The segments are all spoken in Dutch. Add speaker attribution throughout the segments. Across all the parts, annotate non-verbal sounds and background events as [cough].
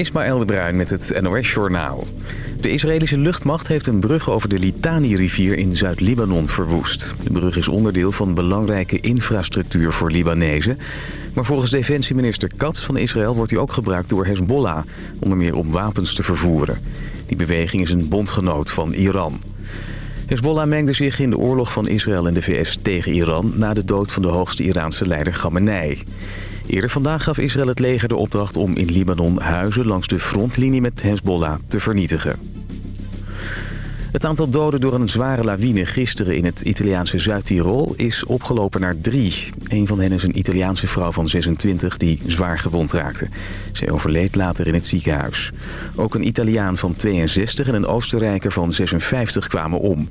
Speaker 1: Ismaël de Bruin met het NOS Journaal. De Israëlische luchtmacht heeft een brug over de Litani-rivier in Zuid-Libanon verwoest. De brug is onderdeel van belangrijke infrastructuur voor Libanezen. Maar volgens defensieminister Katz van Israël wordt hij ook gebruikt door Hezbollah... onder meer om wapens te vervoeren. Die beweging is een bondgenoot van Iran. Hezbollah mengde zich in de oorlog van Israël en de VS tegen Iran... na de dood van de hoogste Iraanse leider Khamenei. Eerder vandaag gaf Israël het leger de opdracht om in Libanon huizen langs de frontlinie met Hezbollah te vernietigen. Het aantal doden door een zware lawine gisteren in het Italiaanse Zuid-Tirol is opgelopen naar drie. Een van hen is een Italiaanse vrouw van 26 die zwaar gewond raakte. Zij overleed later in het ziekenhuis. Ook een Italiaan van 62 en een Oostenrijker van 56 kwamen om.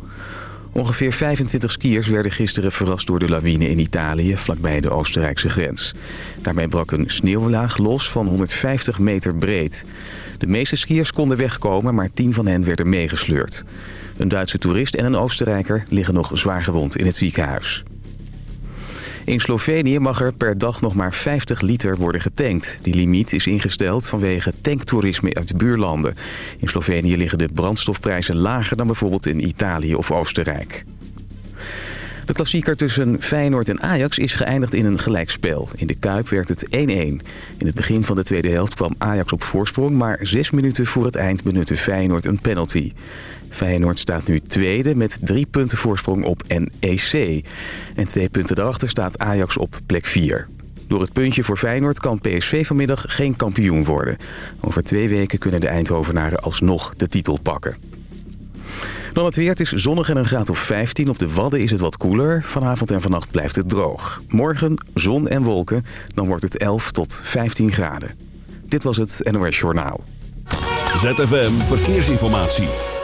Speaker 1: Ongeveer 25 skiers werden gisteren verrast door de lawine in Italië, vlakbij de Oostenrijkse grens. Daarmee brak een sneeuwlaag los van 150 meter breed. De meeste skiers konden wegkomen, maar 10 van hen werden meegesleurd. Een Duitse toerist en een Oostenrijker liggen nog zwaar gewond in het ziekenhuis. In Slovenië mag er per dag nog maar 50 liter worden getankt. Die limiet is ingesteld vanwege tanktoerisme uit de buurlanden. In Slovenië liggen de brandstofprijzen lager dan bijvoorbeeld in Italië of Oostenrijk. De klassieker tussen Feyenoord en Ajax is geëindigd in een gelijkspel. In de Kuip werd het 1-1. In het begin van de tweede helft kwam Ajax op voorsprong... maar zes minuten voor het eind benutte Feyenoord een penalty. Feyenoord staat nu tweede met drie punten voorsprong op NEC. En twee punten daarachter staat Ajax op plek 4. Door het puntje voor Feyenoord kan PSV vanmiddag geen kampioen worden. Over twee weken kunnen de Eindhovenaren alsnog de titel pakken. Dan het weer. Het is zonnig en een graad of 15. Op de Wadden is het wat koeler. Vanavond en vannacht blijft het droog. Morgen zon en wolken. Dan wordt het 11 tot 15 graden. Dit was het NOS Journaal.
Speaker 2: ZFM Verkeersinformatie.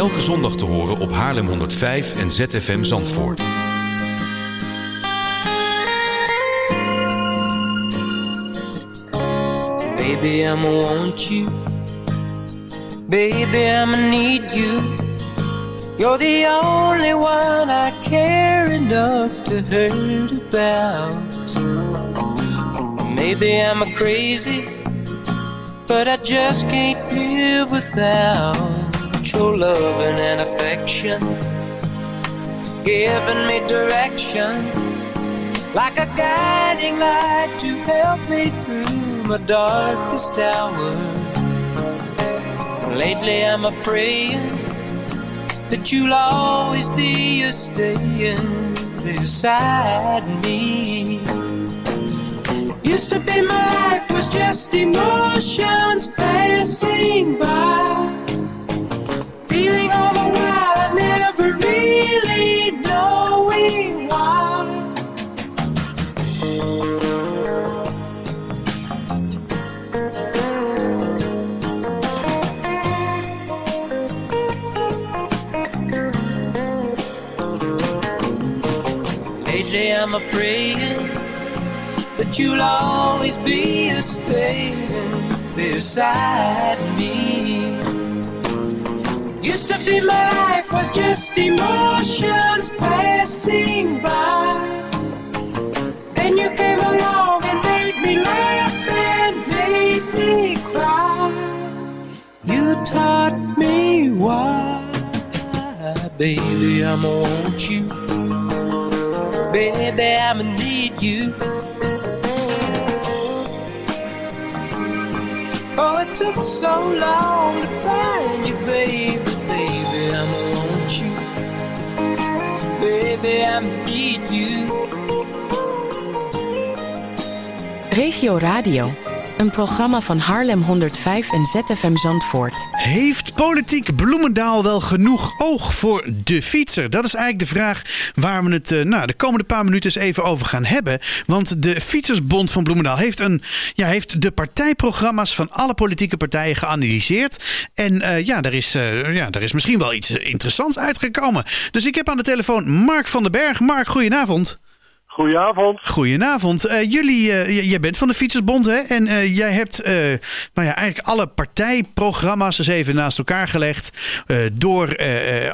Speaker 3: Elke zondag te horen op Haarlem 105 en ZFM Zandvoort.
Speaker 4: Baby, I'ma want you. Baby, I'ma need you. You're the only one I care enough to hurt about. Maybe I'm a crazy, but I just can't live without your loving and affection, giving me direction, like a guiding light to help me through my darkest hour. Lately, I'm a praying that you'll always be a staying beside me. Used to be my life was just emotions passing by. Feeling all the while I never really knowing why. Lately I'm a praying that you'll always be a staying beside me. Used to be my life was just emotions passing by. Then you came along and made me laugh and made me cry. You taught me why, baby, I'ma want you. Baby, I'ma need you. Oh, it took so long to find
Speaker 5: Regio Radio. Een programma van Haarlem 105 en ZFM Zandvoort.
Speaker 6: Heeft politiek Bloemendaal wel genoeg oog voor de fietser? Dat is eigenlijk de vraag waar we het uh, nou, de komende paar minuten eens even over gaan hebben. Want de Fietsersbond van Bloemendaal heeft, een, ja, heeft de partijprogramma's van alle politieke partijen geanalyseerd. En uh, ja, er is, uh, ja, er is misschien wel iets interessants uitgekomen. Dus ik heb aan de telefoon Mark van den Berg. Mark, goedenavond.
Speaker 7: Goedenavond.
Speaker 6: Goedenavond. Uh, jullie, uh, jij bent van de Fietsersbond hè? En uh, jij hebt nou ja, eigenlijk alle partijprogramma's eens even naast elkaar gelegd. door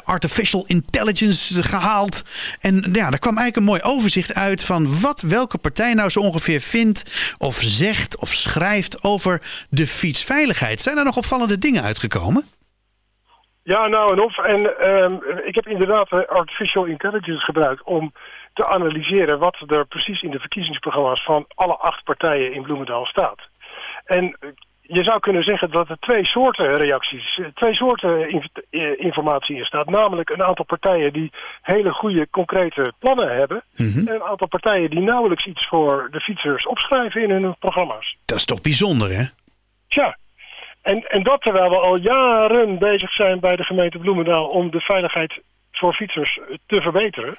Speaker 6: artificial intelligence gehaald. En ja, daar kwam eigenlijk een mooi overzicht uit van wat welke partij nou zo ongeveer vindt of zegt of schrijft over de fietsveiligheid. Zijn er nog opvallende dingen uitgekomen?
Speaker 7: Ja, nou en of. En ik heb inderdaad artificial intelligence gebruikt om te analyseren wat er precies in de verkiezingsprogramma's van alle acht partijen in Bloemendaal staat. En je zou kunnen zeggen dat er twee soorten reacties, twee soorten informatie in staat. Namelijk een aantal partijen die hele goede concrete plannen hebben. Mm -hmm. En een aantal partijen die nauwelijks iets voor de fietsers opschrijven in hun programma's.
Speaker 6: Dat is toch bijzonder hè?
Speaker 7: Tja. En, en dat terwijl we al jaren bezig zijn bij de gemeente Bloemendaal om de veiligheid voor fietsers te verbeteren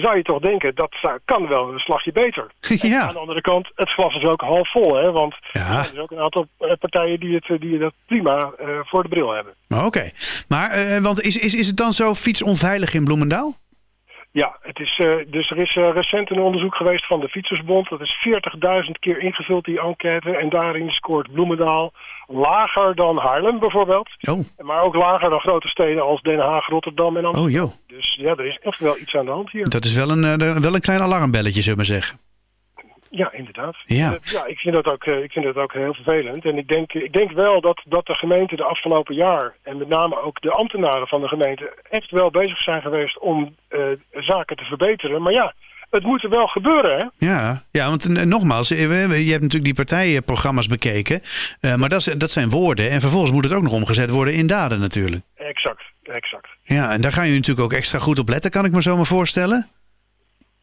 Speaker 7: zou je toch denken, dat kan wel een slagje beter. [laughs]
Speaker 6: Ja.
Speaker 7: aan de andere kant, het glas is ook half vol, hè, want ja. er zijn ook een aantal partijen die, het, die dat prima uh, voor de bril hebben.
Speaker 6: Oké, okay. maar uh, want is, is, is het dan zo fietsonveilig in Bloemendaal?
Speaker 7: Ja, het is, uh, dus er is uh, recent een onderzoek geweest van de Fietsersbond. Dat is 40.000 keer ingevuld, die enquête. En daarin scoort Bloemendaal lager dan Haarlem bijvoorbeeld.
Speaker 6: Oh.
Speaker 7: Maar ook lager dan grote steden als Den Haag, Rotterdam en Amsterdam.
Speaker 6: Oh, joh.
Speaker 7: Dus ja, er is echt wel iets aan de hand hier.
Speaker 6: Dat is wel een, uh, wel een klein alarmbelletje, zullen we zeggen.
Speaker 7: Ja, inderdaad.
Speaker 6: Ja.
Speaker 7: Uh, ja, ik vind dat ook, uh, ik vind dat ook heel vervelend. En ik denk, ik denk wel dat, dat de gemeente de afgelopen jaar... en met name ook de ambtenaren van de gemeente... echt wel bezig zijn geweest om uh, zaken te verbeteren. Maar ja, het moet er wel gebeuren, hè?
Speaker 6: Ja, ja want nogmaals, je hebt natuurlijk die partijenprogramma's bekeken. maar dat, dat zijn woorden. En vervolgens moet het ook nog omgezet worden in daden natuurlijk.
Speaker 7: Exact, exact.
Speaker 6: Ja, en daar gaan jullie natuurlijk ook extra goed op letten, kan ik me zo maar voorstellen.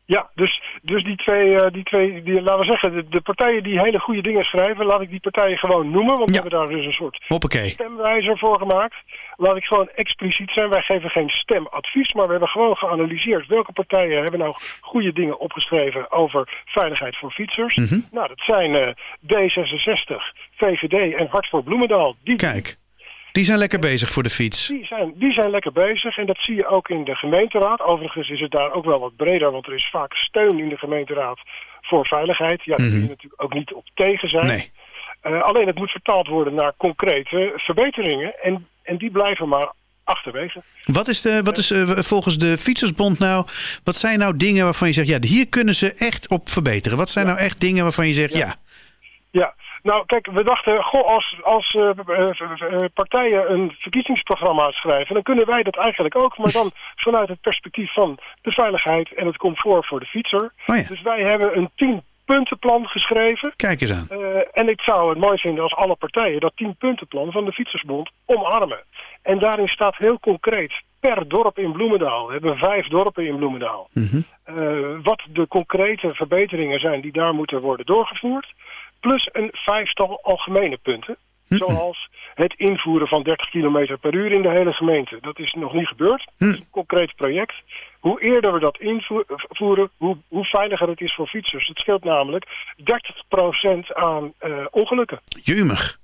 Speaker 7: Ja, dus, dus die twee, uh, die twee die, laten we zeggen, de, de, partijen die hele goede dingen schrijven, laat ik die partijen gewoon noemen. Want
Speaker 6: ja.
Speaker 7: we hebben daar dus een soort
Speaker 6: Hoppakee.
Speaker 7: stemwijzer voor gemaakt. Laat ik gewoon expliciet zijn. Wij geven geen stemadvies, maar we hebben gewoon geanalyseerd welke partijen hebben nou goede dingen opgeschreven over veiligheid voor fietsers.
Speaker 6: Mm -hmm.
Speaker 7: Nou, dat zijn uh, D66, VVD en Hart voor Bloemendaal. Die
Speaker 6: Kijk. Die zijn lekker bezig voor de fiets.
Speaker 7: Die zijn, die zijn lekker bezig en dat zie je ook in de gemeenteraad. Overigens is het daar ook wel wat breder, want er is vaak steun in de gemeenteraad voor veiligheid. Ja, daar kun je natuurlijk ook niet op tegen zijn.
Speaker 6: Nee.
Speaker 7: Uh, alleen het moet vertaald worden naar concrete verbeteringen en, en die blijven maar achterwege.
Speaker 6: Wat is, de, wat is uh, volgens de Fietsersbond nou, wat zijn nou dingen waarvan je zegt, ja, hier kunnen ze echt op verbeteren? Wat zijn ja. nou echt dingen waarvan je zegt, ja...
Speaker 7: ja. ja. Nou, kijk, we dachten, goh, als, als uh, uh, partijen een verkiezingsprogramma schrijven, dan kunnen wij dat eigenlijk ook, maar dan [laughs] vanuit het perspectief van de veiligheid en het comfort voor de fietser.
Speaker 6: Oh ja.
Speaker 7: Dus wij hebben een tien puntenplan geschreven.
Speaker 6: Kijk eens aan.
Speaker 7: Uh, en ik zou het mooi vinden als alle partijen dat tien puntenplan van de Fietsersbond omarmen. En daarin staat heel concreet per dorp in Bloemendaal. We hebben vijf dorpen in Bloemendaal.
Speaker 6: Mm -hmm.
Speaker 7: uh, wat de concrete verbeteringen zijn die daar moeten worden doorgevoerd. Plus een vijftal algemene punten.
Speaker 6: Hm.
Speaker 7: Zoals het invoeren van 30 km per uur in de hele gemeente. Dat is nog niet gebeurd.
Speaker 6: Hm.
Speaker 7: Dat is een concreet project. Hoe eerder we dat invoeren, hoe, hoe veiliger het is voor fietsers. Het scheelt namelijk 30% aan uh, ongelukken.
Speaker 6: Jumig.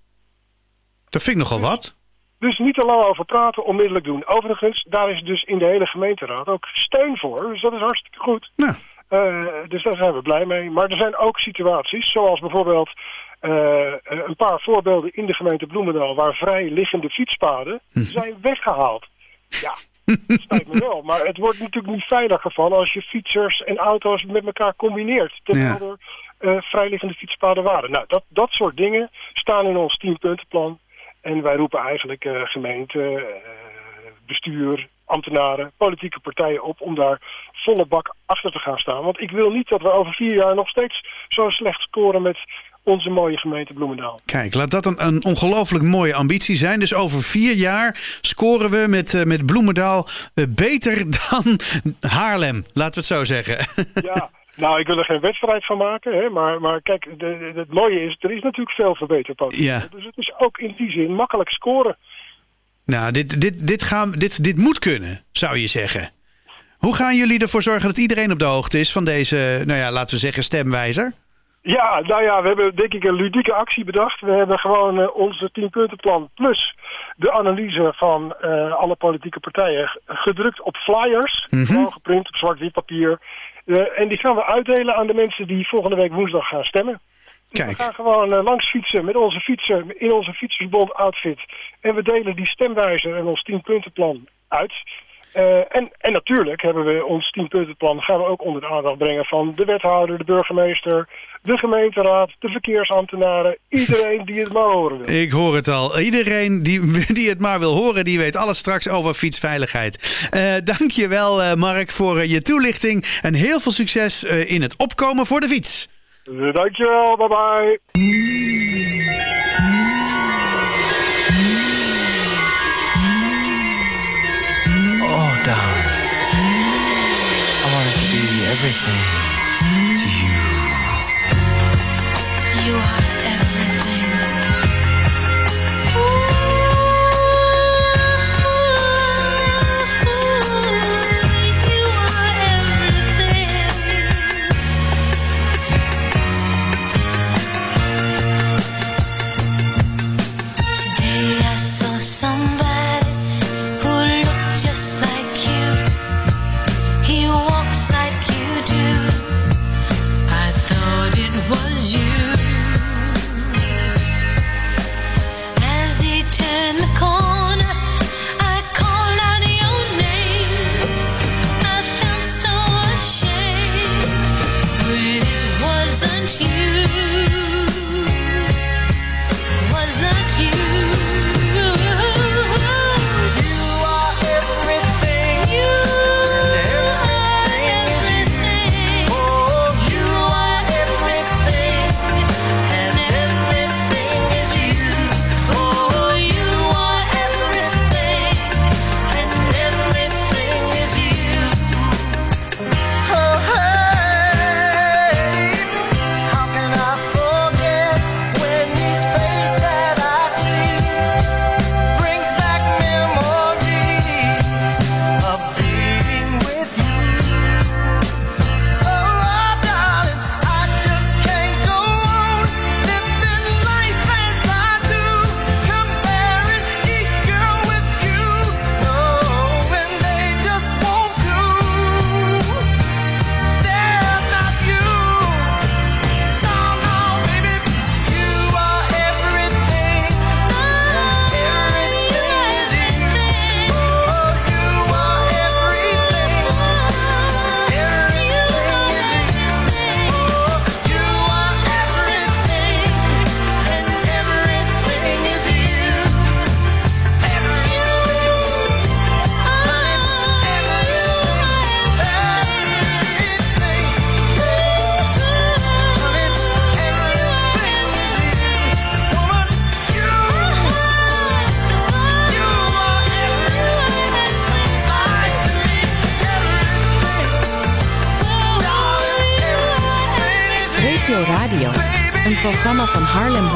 Speaker 6: Dat vind ik nogal wat.
Speaker 7: Dus niet te lang over praten, onmiddellijk doen. Overigens, daar is dus in de hele gemeenteraad ook steun voor. Dus dat is hartstikke goed.
Speaker 6: Nou.
Speaker 7: Dus daar zijn we blij mee. Maar er zijn ook situaties, zoals bijvoorbeeld uh, een paar voorbeelden in de gemeente Bloemendaal... waar vrij liggende fietspaden
Speaker 6: Hm.
Speaker 7: zijn weggehaald. Ja, dat spijt me wel. Maar het wordt natuurlijk niet veiliger van als je fietsers en auto's met elkaar combineert. Terwijl
Speaker 6: Ja.
Speaker 7: er uh, vrijliggende fietspaden waren. Nou, dat, dat soort dingen staan in ons tienpuntenplan. En wij roepen eigenlijk uh, gemeente, bestuur, ambtenaren, politieke partijen op om daar volle bak achter te gaan staan. Want ik wil niet dat we over vier jaar nog steeds zo slecht scoren met onze mooie gemeente Bloemendaal.
Speaker 6: Kijk, laat dat een, een ongelooflijk mooie ambitie zijn. Dus over vier jaar scoren we met, uh, met Bloemendaal uh, beter [laughs] dan Haarlem. Laten we het zo zeggen. [laughs]
Speaker 7: Ja, nou, ik wil er geen wedstrijd van maken. Hè, maar, maar kijk, de, de, het mooie is, er is natuurlijk veel verbeterpotentieel.
Speaker 6: Ja.
Speaker 7: Dus het is ook in die zin makkelijk scoren.
Speaker 6: Nou, dit, dit, dit, gaan, dit, dit moet kunnen, zou je zeggen. Hoe gaan jullie ervoor zorgen dat iedereen op de hoogte is van deze, nou ja, laten we zeggen, stemwijzer?
Speaker 7: Ja, nou ja, we hebben denk ik een ludieke actie bedacht. We hebben gewoon uh, onze 10-puntenplan plus de analyse van uh, alle politieke partijen gedrukt op flyers.
Speaker 6: Mhm.
Speaker 7: Gewoon geprint op zwart-wit papier. Uh, en die gaan we uitdelen aan de mensen die volgende week woensdag gaan stemmen.
Speaker 6: Kijk.
Speaker 7: we gaan gewoon uh, langs fietsen met onze fietsen in onze fietsersbond outfit. En we delen die stemwijzer en ons 10-puntenplan uit. Uh, en, en natuurlijk hebben we ons 10-puntenplan gaan we ook onder de aandacht brengen van de wethouder, de burgemeester, de gemeenteraad, de verkeersambtenaren, iedereen die het maar horen wil.
Speaker 6: Ik hoor het al. Iedereen die, [laughs] die het maar wil horen, die weet alles straks over fietsveiligheid. Uh, Dank je wel, uh, Mark, voor je toelichting. En heel veel succes in het opkomen voor de fiets.
Speaker 7: Dankjewel, bye bye.
Speaker 8: Oh, darling, I wanted to be everything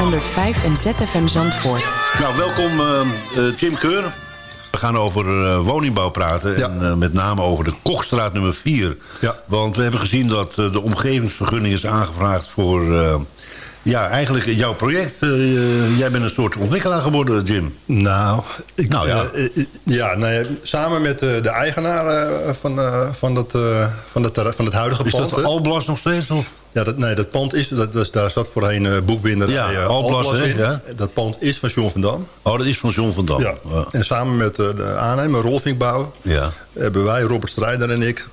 Speaker 5: 105 en ZFM Zandvoort.
Speaker 9: Nou, welkom uh, uh, Tim Keur. We gaan over uh, woningbouw praten.
Speaker 10: Ja.
Speaker 9: En uh, met name over de Kochstraat nummer 4.
Speaker 10: Ja.
Speaker 9: Want we hebben gezien dat uh, de omgevingsvergunning is aangevraagd voor... uh, ja, eigenlijk jouw project. Uh, jij bent een soort ontwikkelaar geworden, Jim.
Speaker 10: Nou, ik,
Speaker 9: Nou ja.
Speaker 10: eh, eh, ja nee, samen met eh, de eigenaar eh, van, eh, van, dat, eh, van, het, terre- van het huidige
Speaker 9: Is
Speaker 10: pand.
Speaker 9: dat
Speaker 10: hè.
Speaker 9: Alblas nog steeds? Of?
Speaker 10: Ja, dat, nee, dat pand is, dat, daar zat voorheen eh boekbinder
Speaker 9: Ja, Alblas, hè,
Speaker 10: in.
Speaker 9: ja.
Speaker 10: Dat pand is van John van Dam.
Speaker 9: Oh, dat is van John van Dam.
Speaker 10: Ja. En samen met eh, de aannemer Rolfinkbouw
Speaker 9: Ja.
Speaker 10: hebben wij, Robert Strijder en ik...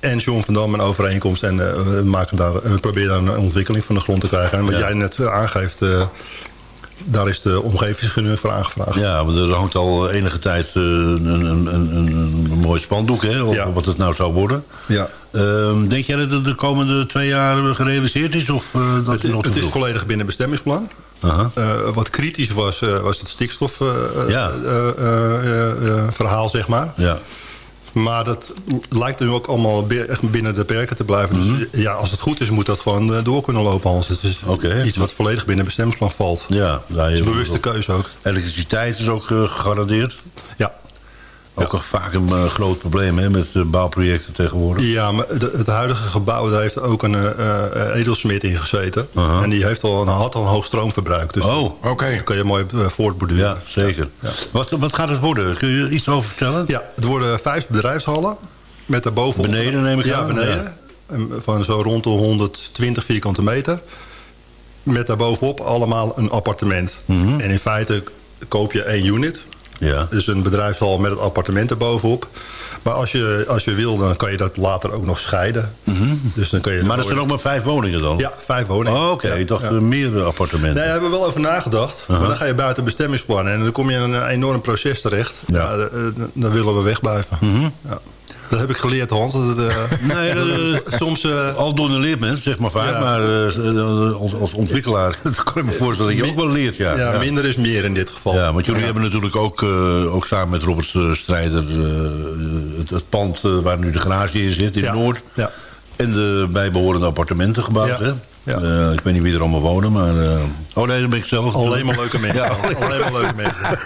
Speaker 10: en John van Dam een overeenkomst. En we, maken daar, we proberen daar een ontwikkeling van de grond te krijgen. En wat jij net aangeeft... daar is de omgevingsvergunning voor aangevraagd.
Speaker 9: Ja, want er hangt al enige tijd eh, een, een, een, een, een mooi spandoek hè,
Speaker 10: Ja.
Speaker 9: wat het nou zou worden.
Speaker 10: Ja.
Speaker 9: Ehm, denk jij dat het de komende twee jaar gerealiseerd is? Of, eh, dat
Speaker 10: Het,
Speaker 9: nog
Speaker 10: het is volledig binnen bestemmingsplan. Eh, wat kritisch was, was het stikstofverhaal,
Speaker 9: Ja.
Speaker 10: zeg maar.
Speaker 9: Ja.
Speaker 10: Maar dat lijkt nu ook allemaal echt binnen de perken te blijven.
Speaker 9: Mhm.
Speaker 10: Dus ja, als het goed is, moet dat gewoon eh, door kunnen lopen. Hans. Het is iets wat volledig binnen bestemmingsplan valt.
Speaker 9: Ja,
Speaker 10: Dat is een bewuste keuze ook.
Speaker 9: Elektriciteit is ook eh, gegarandeerd.
Speaker 10: Ja.
Speaker 9: Ook een- vaak een eh, groot probleem hè, met eh, bouwprojecten tegenwoordig.
Speaker 10: Ja, maar de- het huidige gebouw, daar heeft ook een eh, eh, edelsmid in gezeten. En die heeft al een, had al een hoog stroomverbruik. Dus
Speaker 9: Oh.
Speaker 11: Oké.
Speaker 10: daar kun je mooi voortborduren.
Speaker 9: Ja, zeker. Wat, wat gaat het worden? Kun je er iets over vertellen?
Speaker 10: Ja, het worden vijf bedrijfshallen. Met daarbovenop...
Speaker 9: Beneden neem ik
Speaker 10: ja,
Speaker 9: aan?
Speaker 10: beneden. En Van zo rond de 120 vierkante meter. Met daarbovenop allemaal een appartement.
Speaker 9: Mhm.
Speaker 10: En in feite koop je één unit.
Speaker 9: Ja.
Speaker 10: Dus een bedrijfshal met het appartement erbovenop. Maar als je, als je wil, dan kan je dat later ook nog scheiden. Dus dan kan je
Speaker 9: Mhm. Maar er zijn ook maar vijf woningen dan?
Speaker 10: Ja, vijf woningen.
Speaker 9: Oh, Oké,
Speaker 10: Ja,
Speaker 9: ik dacht
Speaker 10: ja.
Speaker 9: eh, meerdere appartementen.
Speaker 10: Nee, daar hebben we wel over nagedacht. Maar dan ga je buiten bestemmingsplan. En dan kom je in een enorm proces terecht. Ja. eh, eh, dan willen we wegblijven. ja. Dat heb ik geleerd, Hans. Dat eh. [laughs]
Speaker 9: Nee, eh,
Speaker 10: soms... eh,
Speaker 9: Aldoende leert men, zeg maar vaak.
Speaker 10: Ja.
Speaker 9: Maar als, als ontwikkelaar [laughs] kan ik me voorstellen dat je ook wel leert. Ja,
Speaker 10: ja, minder is meer in dit geval.
Speaker 9: Ja, want jullie hebben natuurlijk ook, ook samen met Robert Strijder... het, het pand waar nu de garage in zit, in. Noord.
Speaker 10: Ja.
Speaker 9: En de bijbehorende appartementen gebouwd.
Speaker 10: Ja.
Speaker 9: Hè?
Speaker 10: Ja.
Speaker 9: Eh, ik weet niet wie er allemaal wonen, maar... eh, oh nee, dat ben ik zelf.
Speaker 10: Alleen maar leuke mensen. [laughs] Alleen maar leuke mensen. [laughs]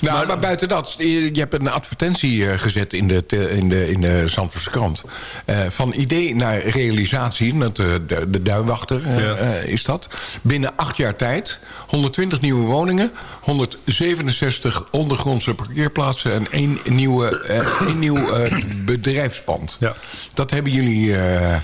Speaker 11: Nou, maar, buiten dat, je, je hebt een advertentie eh, gezet in de, te- in de, in de Zandvoortse krant. Eh, van idee naar realisatie, met de, de duinwachter
Speaker 10: Ja.
Speaker 11: is dat. Binnen acht jaar tijd, 120 nieuwe woningen, 167 ondergrondse parkeerplaatsen... en één, nieuwe, eh, één nieuw eh, bedrijfspand.
Speaker 10: Ja.
Speaker 11: Dat hebben jullie eh,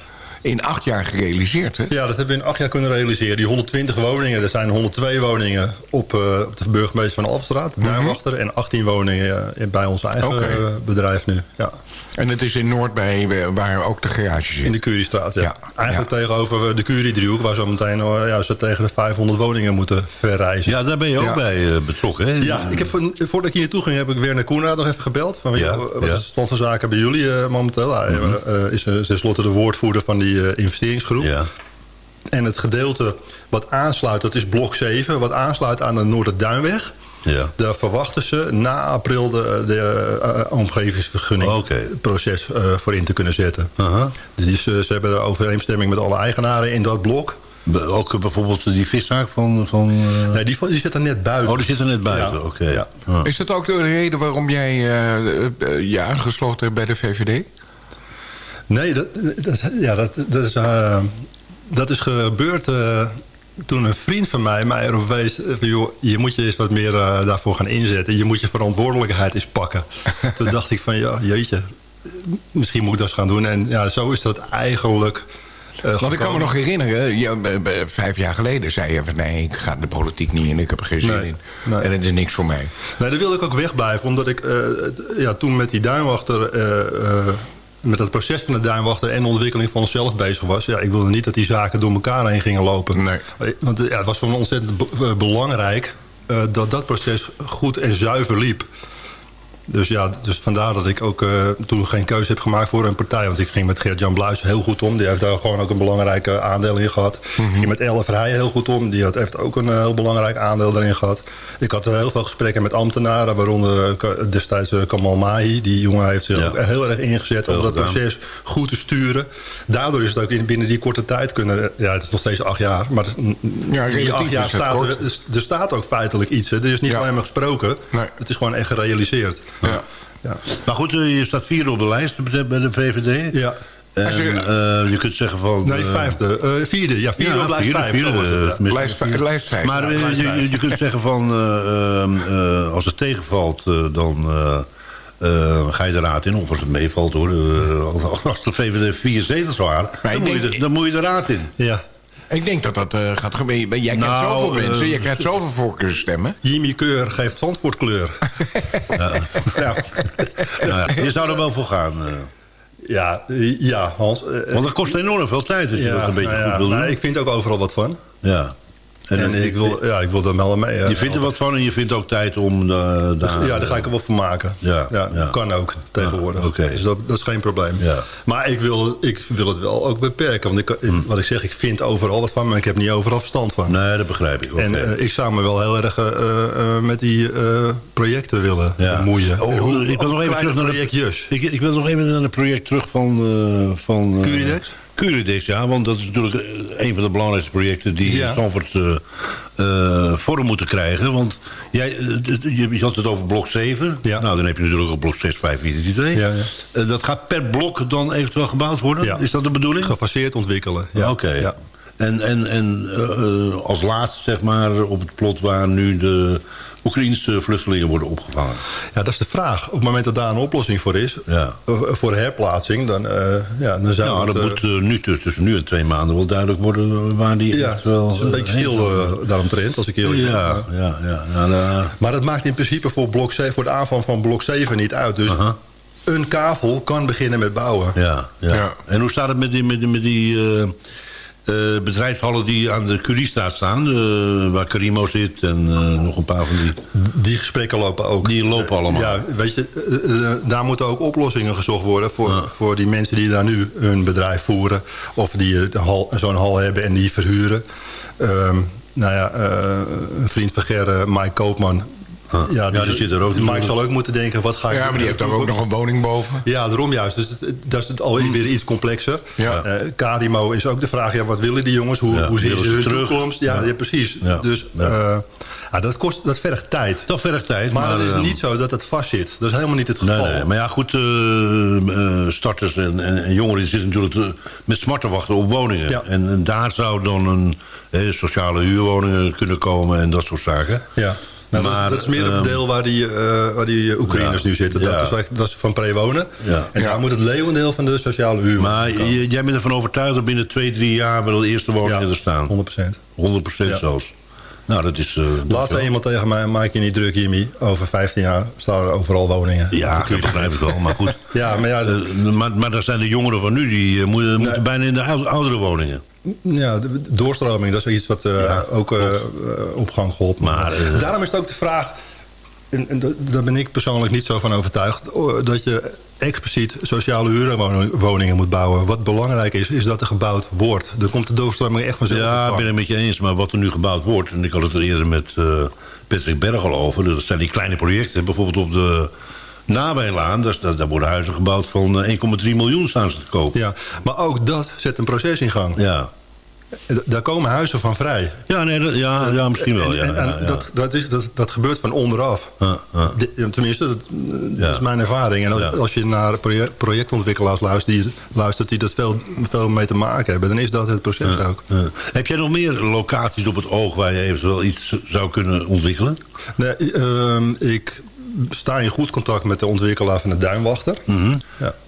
Speaker 11: in acht jaar gerealiseerd, hè?
Speaker 10: Ja, dat hebben we in acht jaar kunnen realiseren. Die 120 woningen, er zijn 102 woningen op, eh, op de burgemeester van de Alfstraat, de Duinwachter. En 18 woningen eh, bij ons eigen eh, bedrijf nu. Ja.
Speaker 11: En het is in Noord bij, waar ook de garage zit.
Speaker 10: In de Curiestraat, ja.
Speaker 11: Ja,
Speaker 10: Eigenlijk tegenover de Curie-driehoek... waar zo meteen ja, ze tegen de 500 woningen moeten verrijzen.
Speaker 9: Ja, daar ben je ook
Speaker 11: Ja.
Speaker 9: bij betrokken. Hè?
Speaker 10: Ja, ik heb, voordat ik hier naartoe ging, heb ik Werner Koenraad nog even gebeld. Van, wat
Speaker 9: ja.
Speaker 10: is de stand van zaken bij jullie eh, momenteel? Hij eh, eh, is uh, tenslotte de woordvoerder van die eh, investeringsgroep.
Speaker 9: Ja.
Speaker 10: En het gedeelte wat aansluit, dat is blok 7... wat aansluit aan de Noorderduinweg...
Speaker 9: Ja.
Speaker 10: Daar verwachten ze na april de, de eh, eh, omgevingsvergunning
Speaker 9: Oké.
Speaker 10: proces eh, voor in te kunnen zetten.
Speaker 9: Aha.
Speaker 10: Dus ze hebben er overeenstemming met alle eigenaren in dat blok.
Speaker 9: Be- Ook bijvoorbeeld die viszaak van... van eh,
Speaker 10: Nee, die, die zit er net buiten.
Speaker 9: Oh, die zit er net buiten,
Speaker 10: Ja,
Speaker 9: oké.
Speaker 10: ja.
Speaker 11: Is dat ook de reden waarom jij je aangesloten hebt bij de VVD?
Speaker 10: Nee, dat, dat, ja, dat, dat, is, eh, dat is gebeurd eh, toen een vriend van mij mij erop wees... eh, van, joh, je moet je eens wat meer daarvoor gaan inzetten. Je moet je verantwoordelijkheid eens pakken. [laughs] toen dacht ik van, ja, jeetje, misschien moet ik dat eens gaan doen. En ja, zo is dat eigenlijk... eh,
Speaker 11: Want ik kan me nog herinneren, je, vijf jaar geleden zei je... van nee, ik ga de politiek niet in, ik heb er geen zin
Speaker 10: Nee,
Speaker 11: in.
Speaker 10: nee.
Speaker 11: En het is niks voor mij.
Speaker 10: Nee, daar wilde ik ook wegblijven. Omdat ik ja, toen met die duinwachter... eh, eh, met het proces van de duinwachter en de ontwikkeling van onszelf bezig was. Ja, ik wilde niet dat die zaken door elkaar heen gingen lopen.
Speaker 11: Nee.
Speaker 10: Want eh, ja, het was voor me ontzettend eh, belangrijk... eh, dat dat proces goed en zuiver liep. Dus ja, dus vandaar dat ik ook eh, toen geen keuze heb gemaakt voor een partij. Want ik ging met Gert-Jan Bluis heel goed om. Die heeft daar gewoon ook een belangrijk eh, aandeel in gehad. Ik ging met Elle Verheijen heel goed om. Die had, heeft ook een eh, heel belangrijk aandeel daarin gehad. Ik had heel veel gesprekken met ambtenaren. Waaronder eh, destijds eh, Kamal Mahi. Die jongen heeft zich
Speaker 9: Ja.
Speaker 10: ook heel erg ingezet om dat
Speaker 9: gedaan.
Speaker 10: proces goed te sturen. Daardoor is het ook in, binnen die korte tijd kunnen... Ja, het is nog steeds acht jaar. Maar in
Speaker 11: Ja,
Speaker 10: die
Speaker 11: relatief
Speaker 10: acht jaar staat er, er staat ook feitelijk iets. hè. Er is niet
Speaker 11: Ja.
Speaker 10: alleen maar gesproken.
Speaker 11: Nee.
Speaker 10: Het is gewoon echt gerealiseerd.
Speaker 11: Ja.
Speaker 10: Ja.
Speaker 9: Maar goed, eh, je staat vierde op de lijst bij de VVD.
Speaker 10: Ja.
Speaker 9: En
Speaker 11: Als je-
Speaker 9: eh, je kunt zeggen van...
Speaker 10: Nee,
Speaker 9: eh,
Speaker 10: vijfde. Eh, vierde. Ja, vierde
Speaker 9: ja,
Speaker 10: op lijst
Speaker 9: vierde,
Speaker 10: vijf.
Speaker 9: vierde,
Speaker 11: Lijst,
Speaker 9: vierde.
Speaker 11: lijst vijf.
Speaker 9: Maar
Speaker 10: lijst
Speaker 9: je,
Speaker 10: vijf.
Speaker 9: je, je kunt zeggen van... eh, ehm, eh, als het tegenvalt, eh, dan... eh, eh, ga je de raad in, of als het meevalt hoor. Als, de VVD vier zetels waren, dan moet, je
Speaker 11: denk-
Speaker 9: de, dan moet je de raad in.
Speaker 10: Ja.
Speaker 11: Ik denk dat dat eh, gaat gebeuren. Jij kent
Speaker 9: Nou,
Speaker 11: zoveel
Speaker 9: eh,
Speaker 11: mensen, je krijgt zoveel voorkeursstemmen.
Speaker 10: Jimmy Keur geeft Zandvoort kleur. [laughs] ja. Ja.
Speaker 9: Nou ja, je zou er wel voor gaan. eh.
Speaker 10: Ja, ja, Hans.
Speaker 9: want dat kost enorm veel tijd als je dat een beetje
Speaker 10: nou ja,
Speaker 9: goed wil doen.
Speaker 10: nou, ik vind ook overal wat van.
Speaker 9: Ja.
Speaker 10: En, ik, wil, ja, ik wil er wel mee.
Speaker 9: Je vindt er wat van en je vindt ook tijd om eh, daar...
Speaker 10: Ja, daar ga ik er wel van maken.
Speaker 9: Ja,
Speaker 10: ja,
Speaker 9: ja.
Speaker 10: Kan ook tegenwoordig.
Speaker 9: Ah.
Speaker 10: Dus dat, dat is geen probleem.
Speaker 9: Ja. Maar
Speaker 10: ik wil, ik wil het wel ook beperken. Want ik,
Speaker 9: Hm.
Speaker 10: wat ik zeg, ik vind overal wat van, maar ik heb niet overal verstand van.
Speaker 9: Nee, dat begrijp ik.
Speaker 10: En
Speaker 9: oké.
Speaker 10: eh, ik zou me wel heel erg eh, eh, met die projecten willen bemoeien.
Speaker 9: Oh,
Speaker 10: En hoe-
Speaker 9: ik wil nog even terug naar
Speaker 10: Jus.
Speaker 9: Ik, ik wil nog even naar het project terug van... van
Speaker 10: Curidex?
Speaker 9: Curidex, ja, want dat is natuurlijk eh, een van de belangrijkste projecten... die
Speaker 10: Ja.
Speaker 9: in Stanford eh, eh, vorm moeten krijgen. Want jij, je, had het over blok 7.
Speaker 10: Ja.
Speaker 9: Nou, dan heb je natuurlijk ook blok 6, 5, 4, 3, 2.
Speaker 10: Ja, ja.
Speaker 9: Dat gaat per blok dan eventueel gebouwd worden? Is dat de bedoeling?
Speaker 10: Gefaseerd ontwikkelen. Ja.
Speaker 9: Oké.
Speaker 10: Ja.
Speaker 9: En, en, en als laatste, zeg maar, op het plot waar nu de Oekraïnse vluchtelingen worden opgevangen.
Speaker 10: Ja, dat is de vraag. Op het moment dat daar een oplossing voor is,
Speaker 9: Ja.
Speaker 10: eh, voor herplaatsing, dan, eh, ja, dan zou
Speaker 9: Nou,
Speaker 10: het...
Speaker 9: dat
Speaker 10: eh,
Speaker 9: moet nu tussen, tussen nu en twee maanden wel duidelijk worden waar die
Speaker 10: ja,
Speaker 9: echt wel...
Speaker 10: het is een beetje stil uh, daaromtrent, als ik eerlijk ben.
Speaker 9: Ja, ja, ja. ja nou,
Speaker 10: Maar dat maakt in principe voor, blok 7, voor de aanvang van blok 7 niet uit. Dus een kavel kan beginnen met bouwen.
Speaker 9: ja, ja.
Speaker 11: Ja.
Speaker 9: En hoe staat het met die, met die, met die eh, eh, bedrijfshallen die aan de Curiestraat staan? eh, waar Karimo zit en eh, nog een paar van die...
Speaker 10: Die gesprekken lopen ook.
Speaker 9: Die lopen allemaal.
Speaker 10: Ja, weet je, daar moeten ook oplossingen gezocht worden... Voor, voor die mensen die daar nu hun bedrijf voeren... of die zo'n hal hebben en die verhuren. Ehm, nou ja, een vriend van Gerre, Mike Koopman...
Speaker 9: Ja, die zit er ook
Speaker 10: Mike
Speaker 9: natuurlijk.
Speaker 10: zal ook moeten denken, wat ga ik
Speaker 11: Ja, maar die heeft daar ook nog een woning boven.
Speaker 10: Ja, daarom juist. Dus dat is het alweer weer iets complexer.
Speaker 11: Ja.
Speaker 10: Eh, Karimo is ook de vraag, ja, wat willen die jongens? Hoe,
Speaker 9: Ja,
Speaker 10: hoe zien ze hun
Speaker 9: terug?
Speaker 10: toekomst? Ja,
Speaker 9: Ja.
Speaker 10: ja, precies.
Speaker 9: Ja.
Speaker 10: Dus
Speaker 9: Ja.
Speaker 10: eh, ja, dat, kost, dat vergt tijd.
Speaker 9: Dat vergt tijd.
Speaker 10: Maar, het is
Speaker 9: eh,
Speaker 10: niet zo dat het vast zit. Dat is helemaal niet het
Speaker 9: Nee,
Speaker 10: geval.
Speaker 9: nee, maar ja, goed, eh, eh, starters en, en, en jongeren die zitten natuurlijk te- met smart te wachten op woningen.
Speaker 10: Ja.
Speaker 9: En, en daar zou dan een eh, sociale huurwoningen kunnen komen en dat soort zaken.
Speaker 10: Ja. Nou, dat, is,
Speaker 9: Maar,
Speaker 10: dat is meer het
Speaker 9: ehm,
Speaker 10: deel waar die, eh, waar die Oekraïners
Speaker 9: ja,
Speaker 10: nu zitten.
Speaker 9: ja.
Speaker 10: Dat, is, dat is van pre-wonen.
Speaker 9: Ja.
Speaker 10: En daar moet het leeuwendeel van de sociale huur
Speaker 9: Maar je- jij bent ervan overtuigd dat binnen twee, drie jaar wel de eerste woningen
Speaker 10: Ja,
Speaker 9: er staan?
Speaker 10: 100%.
Speaker 9: 100%
Speaker 10: Ja.
Speaker 9: zelfs. Nou, dat is... eh,
Speaker 10: Laatst zei iemand tegen mij, maak je niet druk Jimmy. Over 15 jaar staan er overal woningen.
Speaker 9: Ja, dat begrijp ik wel, maar goed. [laughs]
Speaker 10: Ja, maar ja, dat-
Speaker 9: Eh, maar, maar daar zijn de jongeren van nu, die eh, moeten, moeten bijna in de ou- oudere woningen.
Speaker 10: Ja, de doorstroming, dat is iets wat eh,
Speaker 9: Ja,
Speaker 10: ook eh, eh, op gang geholpen.
Speaker 9: Maar,
Speaker 10: Daarom is het ook de vraag, en, en da- daar ben ik persoonlijk niet zo van overtuigd... dat je expliciet sociale huurwoningen moet bouwen. Wat belangrijk is, is dat er gebouwd wordt. Dan komt de doorstroming echt vanzelf
Speaker 9: Ja, ik ben het met je eens. Maar wat er nu gebouwd wordt... en ik had het er eerder met Patrick Berg al over... dat zijn die kleine projecten. Bijvoorbeeld op de Nabijlaan... daar, daar, daar worden huizen gebouwd van eh, 1,3 miljoen staan ze te koop.
Speaker 10: Ja, maar ook dat zet een proces in gang.
Speaker 9: Ja,
Speaker 10: Daar komen huizen van vrij.
Speaker 9: ja, nee, dat- ja, ja misschien wel. Ja,
Speaker 10: En- en
Speaker 9: ja, ja.
Speaker 10: Dat, dat, is, dat, dat gebeurt van onderaf.
Speaker 9: Ja, ja.
Speaker 10: De- ja, tenminste, dat, is mijn ervaring. En als, je naar proje- projectontwikkelaars luistert die, luistert die dat veel, veel mee te maken hebben... dan is dat het proces ook.
Speaker 9: Heb jij nog meer locaties op het oog... waar je eventueel iets zou kunnen ontwikkelen?
Speaker 10: Nee, ehm, ik sta in goed contact met de ontwikkelaar van de Duinwachter. Ja.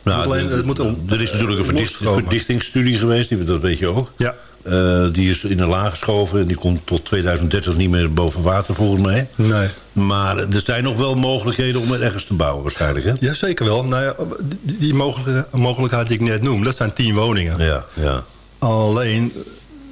Speaker 9: Nou,
Speaker 10: Moet alleen-
Speaker 9: de-
Speaker 10: het moet
Speaker 9: er is natuurlijk een verdicht, verdichtingsstudie geweest, dat weet je ook.
Speaker 10: Ja.
Speaker 9: Eh, die is in een laag geschoven en die komt tot 2030 niet meer boven water volgens mij.
Speaker 10: Nee.
Speaker 9: Maar er zijn nog wel mogelijkheden om er ergens te bouwen waarschijnlijk. Hè?
Speaker 10: Ja, zeker wel. Nou ja, die, mogelijkheid die ik net noem, dat zijn tien woningen.
Speaker 9: Ja, ja.
Speaker 10: Alleen,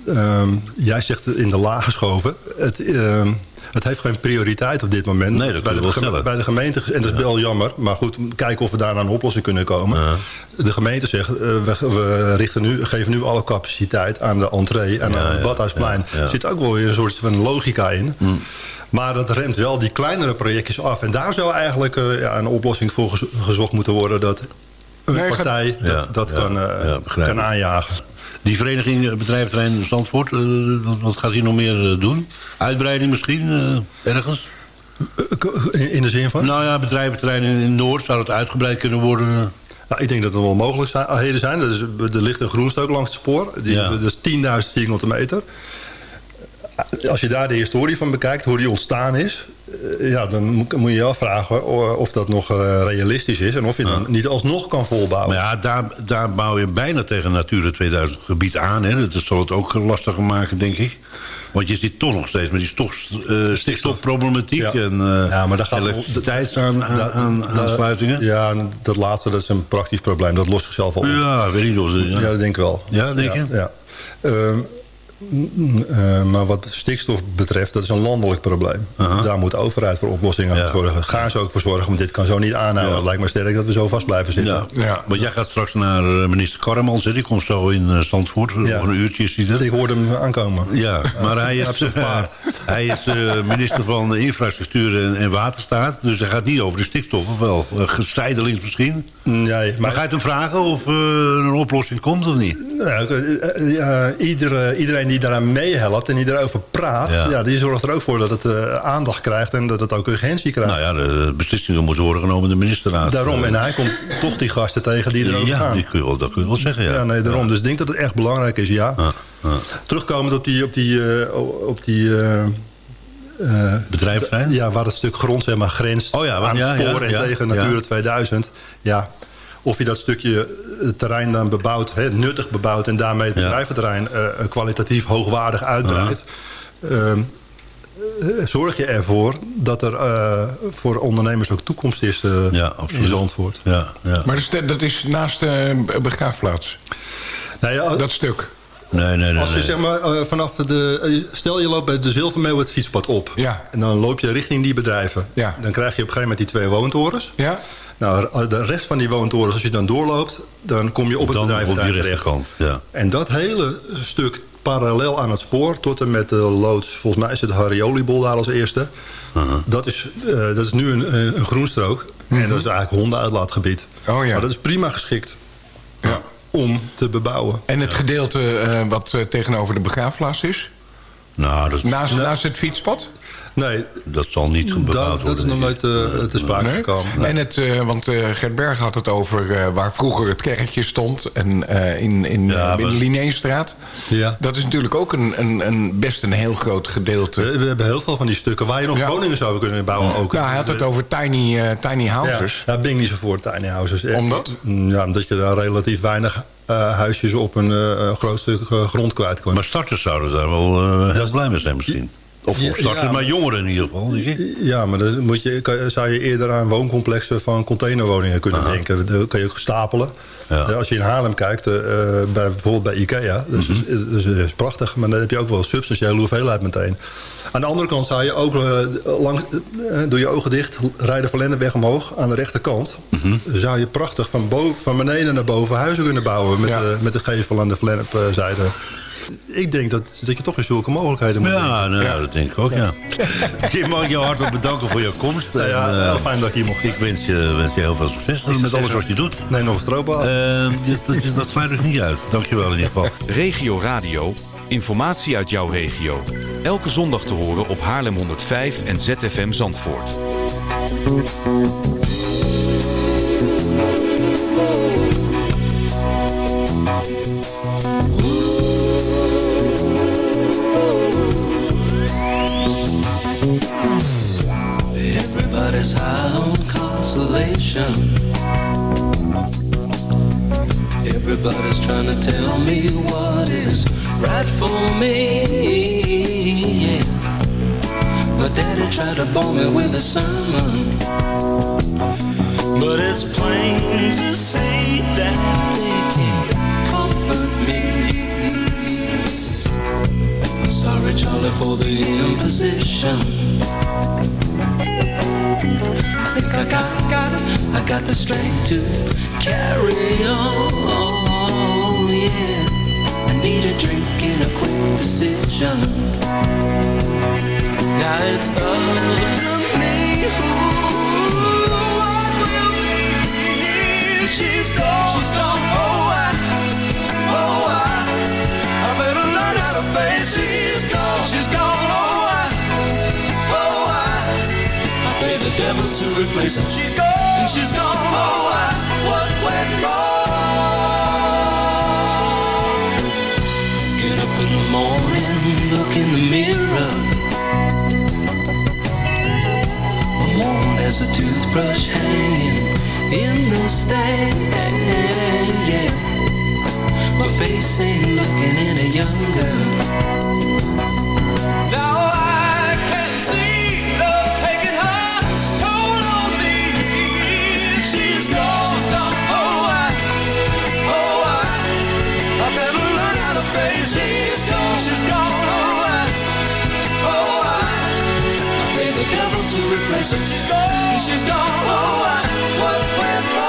Speaker 10: ehm, jij zegt het in de laag geschoven. Het, ehm, het heeft geen prioriteit op dit moment.
Speaker 9: Nee, dat
Speaker 10: bij, de, geme- bij de gemeente. En dat is wel jammer. Maar goed, kijken of we daar naar een oplossing kunnen komen. De gemeente zegt, eh, we, we richten nu, geven nu alle capaciteit aan de entree en aan het Badhuisplein.
Speaker 9: ja, ja.
Speaker 10: Er zit ook wel weer een soort van logica in. Maar dat remt wel die kleinere projectjes af. En daar zou eigenlijk eh, ja, een oplossing voor gez- gezocht moeten worden... dat een
Speaker 11: Nee, gaat-
Speaker 10: partij dat,
Speaker 9: Ja,
Speaker 10: dat
Speaker 9: ja,
Speaker 10: kan, eh, kan aanjagen.
Speaker 9: Die vereniging eh, Bedrijventerrein Zandvoort, eh, wat, gaat hij nog meer eh, doen? Uitbreiding misschien, ergens?
Speaker 10: In, de zin van?
Speaker 9: Nou ja, bedrijventerrein in, in Noord, zou het uitgebreid kunnen worden?
Speaker 10: Nou, ik denk dat er wel mogelijkheden zijn. Er, is, er ligt een groenstuk langs het spoor. Die,
Speaker 9: Ja.
Speaker 10: Dat is 10.000 vierkante meter. Als je daar de historie van bekijkt, hoe die ontstaan is... eh, ja, dan moet je je afvragen of dat nog eh, realistisch is... en of je dan niet alsnog kan volbouwen.
Speaker 9: Maar ja, daar, daar bouw je bijna tegen Natura 2000 gebied aan. Hè. Dat zal het ook lastiger maken, denk ik. Want je zit toch nog steeds met die stof, eh, stikstofproblematiek...
Speaker 10: Ja.
Speaker 9: en eh
Speaker 10: Ja, maar daar gaat-
Speaker 9: elektriciteitsaan- aan,
Speaker 10: Da-
Speaker 9: aan,
Speaker 10: da-
Speaker 9: aansluitingen.
Speaker 10: Ja, dat laatste dat is een praktisch probleem. Dat lost zichzelf al op.
Speaker 9: Ja, weet ik niet of...
Speaker 10: Ja, dat denk ik wel.
Speaker 9: Ja, denk
Speaker 10: ja,
Speaker 9: je?
Speaker 10: Ja. Ehm, Eh, maar wat stikstof betreft, dat is een landelijk probleem. Daar moet de overheid voor oplossingen
Speaker 9: Ja.
Speaker 10: voor zorgen. Gaan ze ook voor zorgen, want dit kan zo niet aanhouden.
Speaker 9: Ja.
Speaker 10: Het lijkt me sterk dat we zo vast blijven zitten.
Speaker 9: Ja. Want jij gaat straks naar eh, minister Karremans. hè? Die komt zo in eh, Zandvoort. Een uurtje is hij er.
Speaker 10: Ik hoorde hem aankomen.
Speaker 9: Ja, maar hij is,
Speaker 10: heeft zijn paard.
Speaker 9: hij is minister van Infrastructuur en, en Waterstaat. Dus hij gaat niet over de stikstof, of wel? Uh, misschien.
Speaker 10: Nee,
Speaker 9: Maar ga je het hem vragen of eh, er een oplossing komt of niet?
Speaker 10: Nou, eh, eh, ja, ieder, iedereen die daaraan meehelpt en die erover praat...
Speaker 9: Ja.
Speaker 10: Ja. die zorgt er ook voor dat het eh, aandacht krijgt en dat het ook urgentie krijgt.
Speaker 9: Nou ja, de beslissingen moeten worden genomen in de ministerraad.
Speaker 10: Daarom,
Speaker 9: Eh,
Speaker 10: en hij komt [laughs] toch die gasten tegen die erover
Speaker 9: ja,
Speaker 10: gaan.
Speaker 9: die kun je wel, dat kun je wel zeggen, ja.
Speaker 10: Ja, nee, daarom. Dus ik denk dat het echt belangrijk is, ja. Terugkomend op die, op die, eh, op die
Speaker 9: Bedrijfsterrein?
Speaker 10: Ja, waar het stuk grond zeg maar, grenst
Speaker 9: Oh ja,
Speaker 10: aan
Speaker 9: ja,
Speaker 10: het spoor
Speaker 9: ja,
Speaker 10: en
Speaker 9: ja,
Speaker 10: tegen
Speaker 9: ja.
Speaker 10: Natura 2000. Ja, of je dat stukje eh, terrein dan bebouwt, hè, nuttig bebouwt... en daarmee het bedrijventerrein eh, kwalitatief hoogwaardig uitbreidt... Ehm, eh, zorg je ervoor dat er eh, voor ondernemers ook toekomst is eh,
Speaker 9: Ja,
Speaker 10: in
Speaker 9: absoluut.
Speaker 10: Zandvoort.
Speaker 9: Ja, ja.
Speaker 11: Maar dat is, dat is naast de begraafplaats.
Speaker 10: Nou ja,
Speaker 11: Dat stuk.
Speaker 9: Nee, nee, nee.
Speaker 10: Als je
Speaker 9: nee.
Speaker 10: zeg maar eh, vanaf de... eh, Stel je loopt bij de Zilvermeeuw het fietspad op.
Speaker 11: Ja.
Speaker 10: En dan loop je richting die bedrijven.
Speaker 11: Ja.
Speaker 10: Dan krijg je op een gegeven moment die twee woontorens.
Speaker 11: Ja?
Speaker 10: Nou, eh, de rest van die woontorens, als je dan doorloopt... dan kom je op het
Speaker 9: Dan
Speaker 10: bedrijf
Speaker 9: op die rechterkant, ja.
Speaker 10: En dat hele stuk parallel aan het spoor... tot en met de loods, volgens mij is het Hariolibol daar als eerste... dat, is, dat is nu een, groenstrook. En dat is eigenlijk hondenuitlaatgebied.
Speaker 11: Mhm. Oh ja.
Speaker 10: Maar dat is prima geschikt
Speaker 11: Ja.
Speaker 10: Om te bebouwen.
Speaker 11: En het gedeelte eh, wat eh, tegenover de begraafplaats is?
Speaker 9: Nou, dat,
Speaker 11: Naast, naast het fietspad?
Speaker 10: Nee,
Speaker 9: dat zal niet gebouwd
Speaker 10: dat,
Speaker 9: worden.
Speaker 10: dat is nog nooit eh, te sprake
Speaker 11: Nee?
Speaker 10: gekomen.
Speaker 11: En het, eh, want eh, Gert Berg had het over eh, waar vroeger het kerkje stond. En eh, in, in,
Speaker 9: Ja,
Speaker 11: in de Linnéestraat.
Speaker 10: Ja.
Speaker 11: Dat is natuurlijk ook een, een, een, best een heel groot gedeelte.
Speaker 10: We, we hebben heel veel van die stukken waar je nog
Speaker 11: Ja.
Speaker 10: woningen zou kunnen bouwen. Ook.
Speaker 11: Nou, hij had het over tiny, eh, tiny
Speaker 10: Ja,
Speaker 11: houses.
Speaker 10: daar ben ik niet zo voor, tiny houses. Echt.
Speaker 11: Omdat?
Speaker 10: Ja, omdat je daar relatief weinig eh, huisjes op een eh, groot stuk eh, grond kwijt kan.
Speaker 9: Maar starters zouden daar wel eh, heel blij mee zijn misschien. Of
Speaker 10: Ja, ja.
Speaker 9: maar jongeren in ieder geval.
Speaker 10: Ja, maar dan moet je, kan- zou je eerder aan wooncomplexen van containerwoningen kunnen denken. Dat kan je ook stapelen.
Speaker 9: Ja.
Speaker 10: Als je in Haarlem kijkt, eh, bij, bijvoorbeeld bij Ikea, dat is,
Speaker 9: Mhm.
Speaker 10: dat is, dat is prachtig. Maar dan heb je ook wel substantiële hoeveelheid meteen. Aan de andere kant zou je ook, eh, langs, eh, doe je ogen dicht, rijden van Lennepweg omhoog aan de rechterkant.
Speaker 9: Mhm.
Speaker 10: Zou je prachtig van, boven, van beneden naar boven huizen kunnen bouwen met, de, met de gevel aan de Lennepzijde. Ik denk dat, dat je toch in zulke mogelijkheden moet.
Speaker 9: Ja, nou, ja, dat denk ik ook, ja. Jim, mag ik jou hartelijk bedanken voor je komst.
Speaker 10: Nou ja,
Speaker 9: En, eh,
Speaker 10: heel fijn dat ik hier mocht.
Speaker 9: Ik wens je, wens je heel veel succes met alles wat je doet.
Speaker 10: Nee, nog een stroopbal.
Speaker 9: Eh, dit- dat, is- dat sluit ik niet uit. Dankjewel in ieder geval.
Speaker 3: Regio Radio, informatie uit jouw regio. Elke zondag te horen op Haarlem 105 en ZFM Zandvoort.
Speaker 12: Everybody's high on consolation. Everybody's trying to tell me what is right for me. My daddy tried to bore me with a sermon. But it's plain to see that they can't comfort me. Sorry, Charlie, for the imposition. I think I got, got, I got the strength to carry on. Yeah, I need a drink and a quick decision. Now it's up to me be. She's gone, she's gone. Oh, I, oh, I, I better learn how to face. She's gone, she's gone. Devil to replace her. She's gone. And she's gone. Oh, I, what went wrong? Get up in the morning, look in the mirror. I'm worn as a toothbrush hanging in the stand. Yeah, my face ain't looking any younger. she's gone, she's gone. Oh, I, oh, I, I paid the devil to replace her. She's gone, she's gone. Oh, I, what went wrong?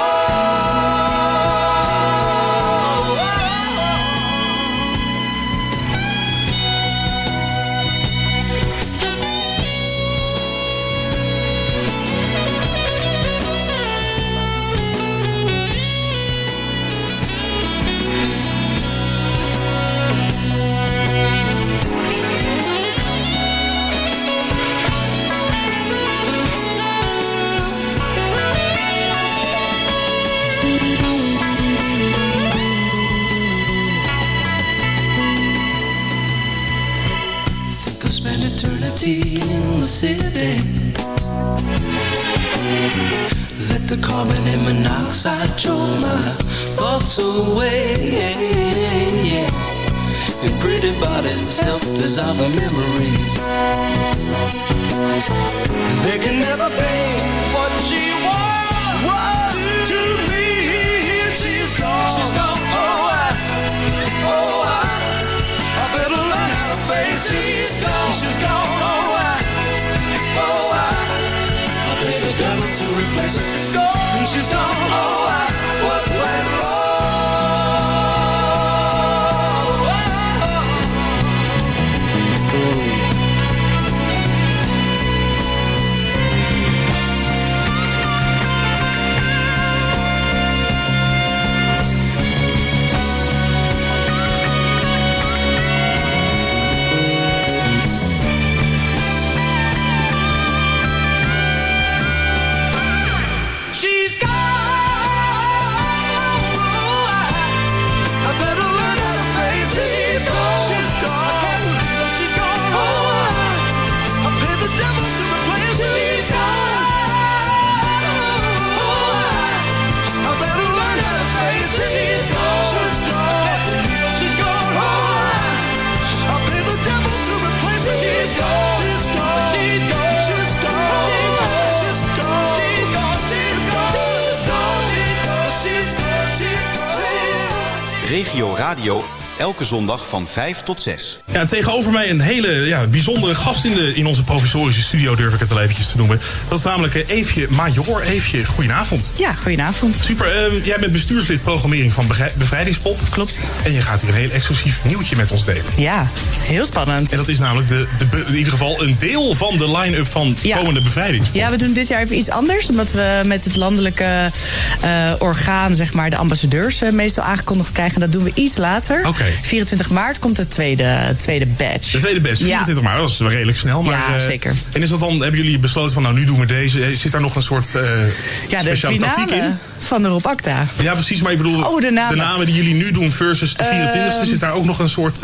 Speaker 12: Monoxide my thoughts away. And pretty bodies help dissolve the memories. They can never be what she was, to me. She's gone. She's gone. Oh, I, oh, I, I better learn how to face. She's gone. She's gone.
Speaker 3: Regio Radio, elke zondag van 5 tot 6.
Speaker 13: Ja, tegenover mij een hele ja, bijzondere gast in, de, in onze provisorische studio, durf ik het wel eventjes te noemen. Dat is namelijk eh, Eefje Major. Eefje, goedenavond.
Speaker 14: Ja, goedenavond.
Speaker 13: Super, eh, jij bent bestuurslid programmering van Bevrijdingspop.
Speaker 14: Klopt.
Speaker 13: En je gaat hier een heel exclusief nieuwtje met ons delen.
Speaker 14: Ja, heel spannend.
Speaker 13: En dat is namelijk de, in ieder geval een deel van de line-up van
Speaker 14: Ja.
Speaker 13: komende bevrijding.
Speaker 14: Ja, we doen dit jaar even iets anders. Omdat we met het landelijke eh, orgaan, zeg maar, de ambassadeurs meestal aangekondigd krijgen. Dat doen we iets later.
Speaker 13: Oké.
Speaker 14: 24 maart komt de tweede, tweede badge.
Speaker 13: De tweede best, 24 maart, dat is wel redelijk snel. Maar,
Speaker 14: Ja,
Speaker 13: eh,
Speaker 14: zeker.
Speaker 13: En is dat dan, hebben jullie besloten van nou nu doen we deze? Eh, Zit daar nog een soort eh
Speaker 14: Ja, de
Speaker 13: speciale tactiek in?
Speaker 14: van de Rob Acta.
Speaker 13: Ja, precies, maar ik bedoel,
Speaker 14: Oh, de namen.
Speaker 13: die jullie nu doen versus de 24e,
Speaker 14: Ehm.
Speaker 13: zit daar ook nog een soort...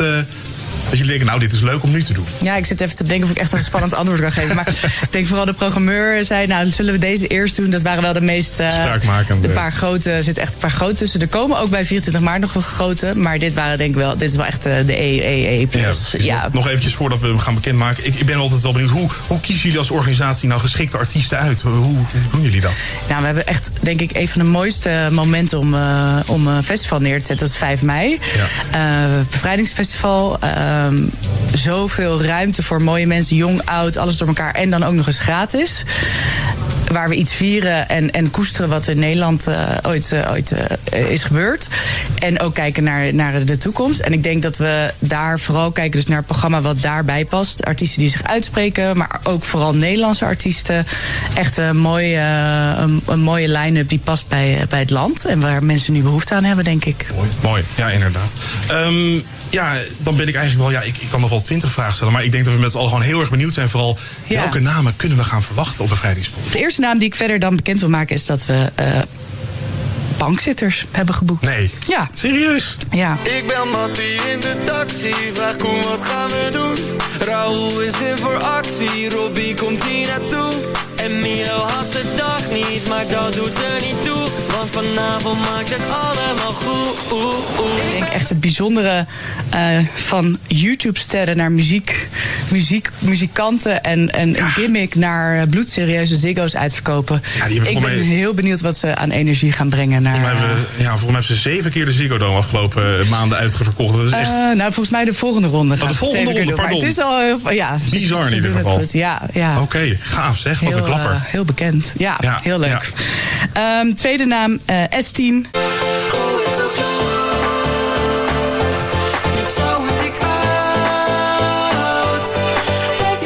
Speaker 13: dat jullie denken, nou, dit is leuk om nu te doen.
Speaker 14: Ja, ik zit even te bedenken of ik echt een spannend [laughs] antwoord kan geven. Maar ik denk vooral de programmeur zei, nou, zullen we deze eerst doen? Dat waren wel de meest... eh,
Speaker 13: Spraakmakende.
Speaker 14: De paar grote, er zitten echt een paar grote tussen. Er komen ook bij 24 maart nog wel grote. Maar dit waren denk ik wel, dit is wel echt eh, de EEE.
Speaker 13: Ja,
Speaker 14: plus.
Speaker 13: precies.
Speaker 14: Ja,
Speaker 13: Nog- eventjes voordat we hem gaan bekendmaken. Ik, ik ben altijd wel benieuwd, hoe, hoe kiezen jullie als organisatie nou geschikte artiesten uit? Hoe, hoe doen jullie dat?
Speaker 14: Nou, we hebben echt, denk ik, een van de mooiste momenten om, eh, om een festival neer te zetten. Dat is 5 mei. Eh, bevrijdingsfestival. Ehm, zoveel ruimte voor mooie mensen, jong, oud, alles door elkaar. En dan ook nog eens gratis. Waar we iets vieren en, en koesteren wat in Nederland eh, ooit, eh, ooit eh, is gebeurd. En ook kijken naar, naar de toekomst. En ik denk dat we daar vooral kijken dus naar het programma wat daarbij past. Artiesten die zich uitspreken, maar ook vooral Nederlandse artiesten. Echt een mooie, een, een mooie line-up die past bij, bij het land. En waar mensen nu behoefte aan hebben, denk ik.
Speaker 13: Mooi, mooi. ja, inderdaad. Ehm, ja, dan ben ik eigenlijk wel, ja, ik, ik kan nog wel twintig vragen stellen, maar ik denk dat we met z'n allen gewoon heel erg benieuwd zijn. Vooral,
Speaker 14: Ja.
Speaker 13: welke namen kunnen we gaan verwachten op Bevrijdingspop?
Speaker 14: De eerste naam die ik verder dan bekend wil maken is dat we eh, bankzitters hebben geboekt.
Speaker 13: Nee.
Speaker 14: Ja.
Speaker 13: Serieus?
Speaker 14: Ja.
Speaker 12: Ik ben Mattie in de taxi, vraag Koen wat gaan we doen? Raoul is in voor actie, Robbie komt hier naartoe. En Milo had de dag niet, maar dat doet er niet toe. Vanavond maakt het allemaal goed.
Speaker 14: Ik denk echt het bijzondere eh, van YouTube-sterren naar muziek, muziek muzikanten en, en een gimmick naar bloedserieuze ziggo's uitverkopen.
Speaker 13: Ja, die
Speaker 14: ik ben heel benieuwd wat ze aan energie gaan brengen naar.
Speaker 13: Volgens mij, hebben, ja, volgens mij hebben ze zeven keer de Ziggo Dome afgelopen eh, maanden uitverkocht. Dat is echt
Speaker 14: Eh, nou, volgens mij de volgende ronde. gaat
Speaker 13: de volgende ronde,
Speaker 14: doen. Maar het is al heel, ja,
Speaker 13: bizar
Speaker 14: ze
Speaker 13: in ieder geval.
Speaker 14: Ja, ja.
Speaker 13: Oké, gaaf zeg. Wat
Speaker 14: heel,
Speaker 13: een klapper.
Speaker 14: heel bekend. Ja,
Speaker 13: Ja,
Speaker 14: heel leuk. Ehm, tweede naam S10.
Speaker 12: Ik bij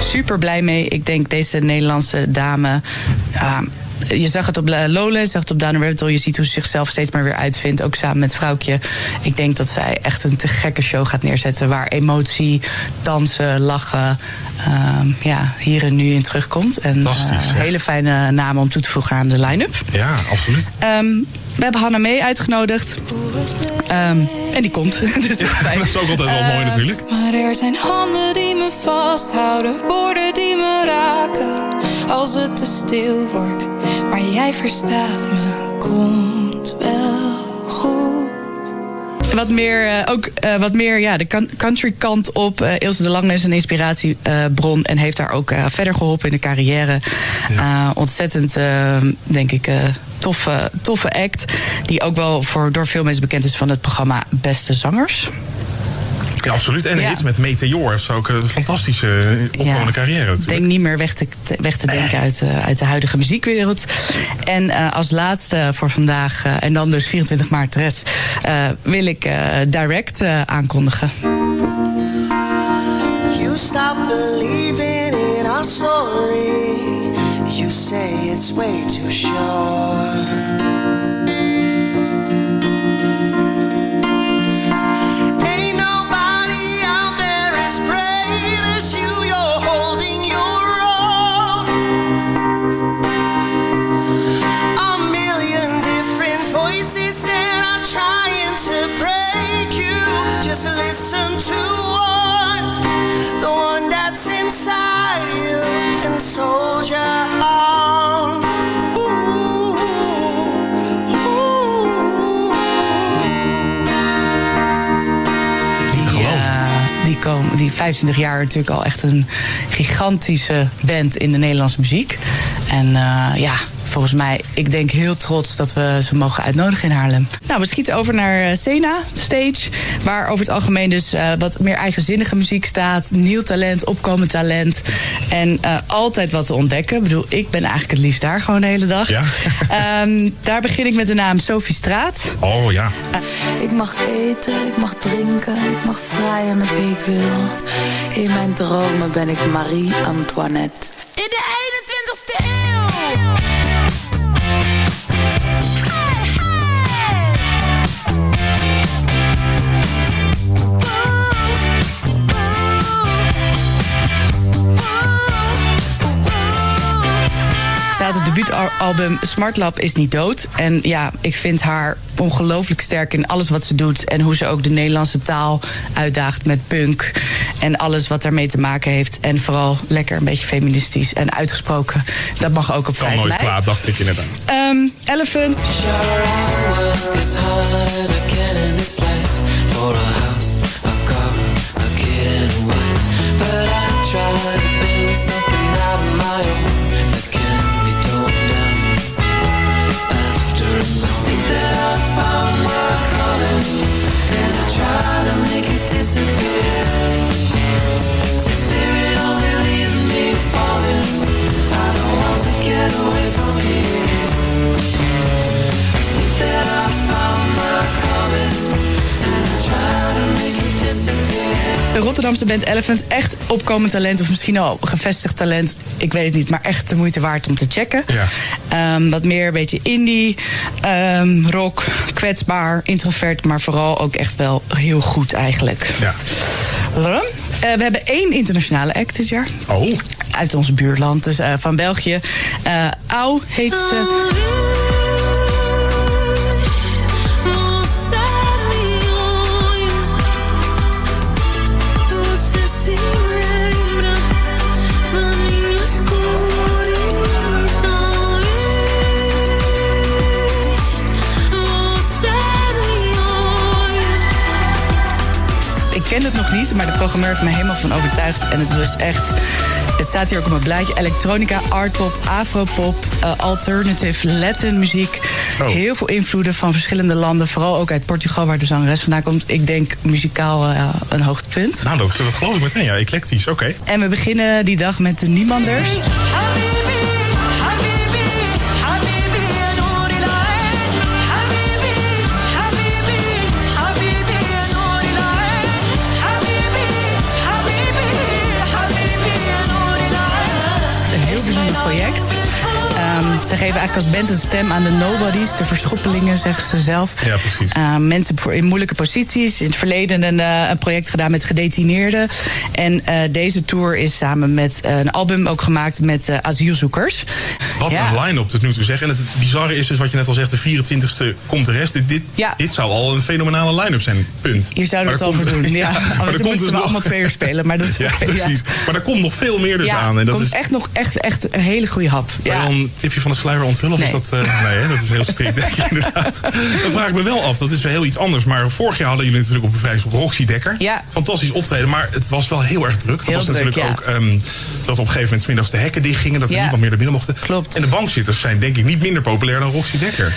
Speaker 14: super blij mee. Ik denk deze Nederlandse dame. ja, je zag het op La- Lola, je zag het op Dana Rabbit Je ziet hoe ze zichzelf steeds maar weer uitvindt. Ook samen met Vrouwtje. Ik denk dat zij echt een te gekke show gaat neerzetten. Waar emotie, dansen, lachen. ehm, ja, hier en nu in terugkomt. En
Speaker 13: ja.
Speaker 14: hele fijne namen om toe te voegen aan de line-up.
Speaker 13: Ja, absoluut.
Speaker 14: Ehm, we hebben Hanna Mee uitgenodigd. Ehm, en die komt. dus [laughs] dat, is fijn.
Speaker 13: Dat is ook altijd wel mooi natuurlijk.
Speaker 15: Maar er zijn handen die me vasthouden, woorden die me raken. Als het te stil wordt, maar jij verstaat me, komt wel goed.
Speaker 14: Wat meer, eh, ook eh, wat meer ja, de country kant op. Eh, Ilse de Lange is een inspiratiebron en heeft daar ook eh, verder geholpen in de carrière. Eh, ontzettend, eh, denk ik, eh, toffe, toffe act. Die ook wel voor, door veel mensen bekend is van het programma Beste Zangers.
Speaker 13: Ja, absoluut. En een
Speaker 14: Ja.
Speaker 13: hit met Meteor heeft ze ook een fantastische eh, opkomende carrière
Speaker 14: Ik
Speaker 13: natuurlijk.
Speaker 14: denk niet meer weg te, weg te denken uit, eh, uit de huidige muziekwereld. En eh, als laatste voor vandaag, en dan dus 24 maart de rest, eh, wil ik eh, direct eh, aankondigen.
Speaker 8: You stop believing in our story. You say it's way too short.
Speaker 14: 25 jaar natuurlijk al echt een gigantische band in de Nederlandse muziek. En eh, ja, volgens mij, ik denk heel trots dat we ze mogen uitnodigen in Haarlem. Nou, we schieten over naar eh, Sena Stage. Waar over het algemeen dus eh, wat meer eigenzinnige muziek staat. Nieuw talent, opkomend talent. En eh, altijd wat te ontdekken. Ik bedoel, ik ben eigenlijk het liefst daar gewoon de hele dag.
Speaker 13: Ja. [laughs]
Speaker 14: Ehm, daar begin ik met de naam Sophie Straat.
Speaker 13: Oh ja.
Speaker 15: Ik mag eten, ik mag drinken, ik mag vrijen met wie ik wil. In mijn dromen ben ik Marie Antoinette.
Speaker 8: In de 21ste eeuw!
Speaker 14: Had het debuutalbum Smart Lab is niet dood. En ja, ik vind haar ongelooflijk sterk in alles wat ze doet. En hoe ze ook de Nederlandse taal uitdaagt met punk. En alles wat daarmee te maken heeft. En vooral lekker een beetje feministisch en uitgesproken. Dat mag ook op
Speaker 13: Kan
Speaker 14: 5
Speaker 13: nooit kwaad, dacht ik inderdaad.
Speaker 14: Ehm, Elephant.
Speaker 12: Sure,
Speaker 14: De Rotterdamse band Elephant. Echt opkomend talent. Of misschien al gevestigd talent. Ik weet het niet. Maar echt de moeite waard om te checken.
Speaker 13: Ja.
Speaker 14: Ehm, wat meer een beetje indie, ehm, rock, kwetsbaar, introvert. Maar vooral ook echt wel heel goed eigenlijk.
Speaker 13: Ja.
Speaker 14: Eh, we hebben één internationale act dit jaar.
Speaker 13: Oh.
Speaker 14: Uit ons buurland, dus eh, van België. Eh Au heet ze. Maar de programmeur heeft me helemaal van overtuigd. En het was echt... Het staat hier ook op mijn blaadje. Elektronica, artpop, afropop, eh, alternative, Latin muziek.
Speaker 13: Oh.
Speaker 14: Heel veel invloeden van verschillende landen. Vooral ook uit Portugal, waar de zangeres vandaan komt. Ik denk muzikaal eh, een hoogtepunt.
Speaker 13: Nou, dat, dat geloof ik meteen. Ja, eclectisch. Oké.
Speaker 14: En we beginnen die dag met de Niemanders. Ze geven eigenlijk als band een stem aan de nobodies, de verschoppelingen, zeggen ze zelf.
Speaker 13: Ja, precies.
Speaker 14: Ehm, mensen in moeilijke posities. In het verleden een, eh, een project gedaan met gedetineerden. En eh, deze tour is samen met een album ook gemaakt met asielzoekers.
Speaker 13: Wat
Speaker 14: Ja.
Speaker 13: een line-up tot nu toe zeg. En het bizarre is dus wat je net al zegt, de 24e komt de rest. Dit, dit, dit zou al een fenomenale line-up zijn, punt.
Speaker 14: Hier zouden we het
Speaker 13: er
Speaker 14: over doen. Ja, [laughs]
Speaker 13: maar er
Speaker 14: moeten
Speaker 13: komt dus nog-
Speaker 14: allemaal twee uur spelen. Maar dat, [laughs]
Speaker 13: Ja, precies. Maar er komt nog veel meer dus aan. En dat
Speaker 14: komt
Speaker 13: is
Speaker 14: echt nog echt, echt een hele goede hap.
Speaker 13: Ja. Dan tipje van de sluier onthullen? Of is dat, eh, nee, hè? dat is heel strikt, denk ik [laughs] inderdaad. Dan vraag ik me wel af, dat is wel heel iets anders. Maar vorig jaar hadden jullie natuurlijk op op Roxy Dekker.
Speaker 14: Ja.
Speaker 13: Fantastisch optreden, maar het was wel heel erg druk. Dat
Speaker 14: Heel
Speaker 13: was
Speaker 14: druk,
Speaker 13: natuurlijk
Speaker 14: ja.
Speaker 13: ook ehm, dat op een gegeven moment middags de hekken dichtgingen. Dat er
Speaker 14: Ja.
Speaker 13: niemand meer naar binnen mochten.
Speaker 14: Klopt.
Speaker 13: En de bankzitters zijn denk ik niet minder populair dan Roxy Dekker.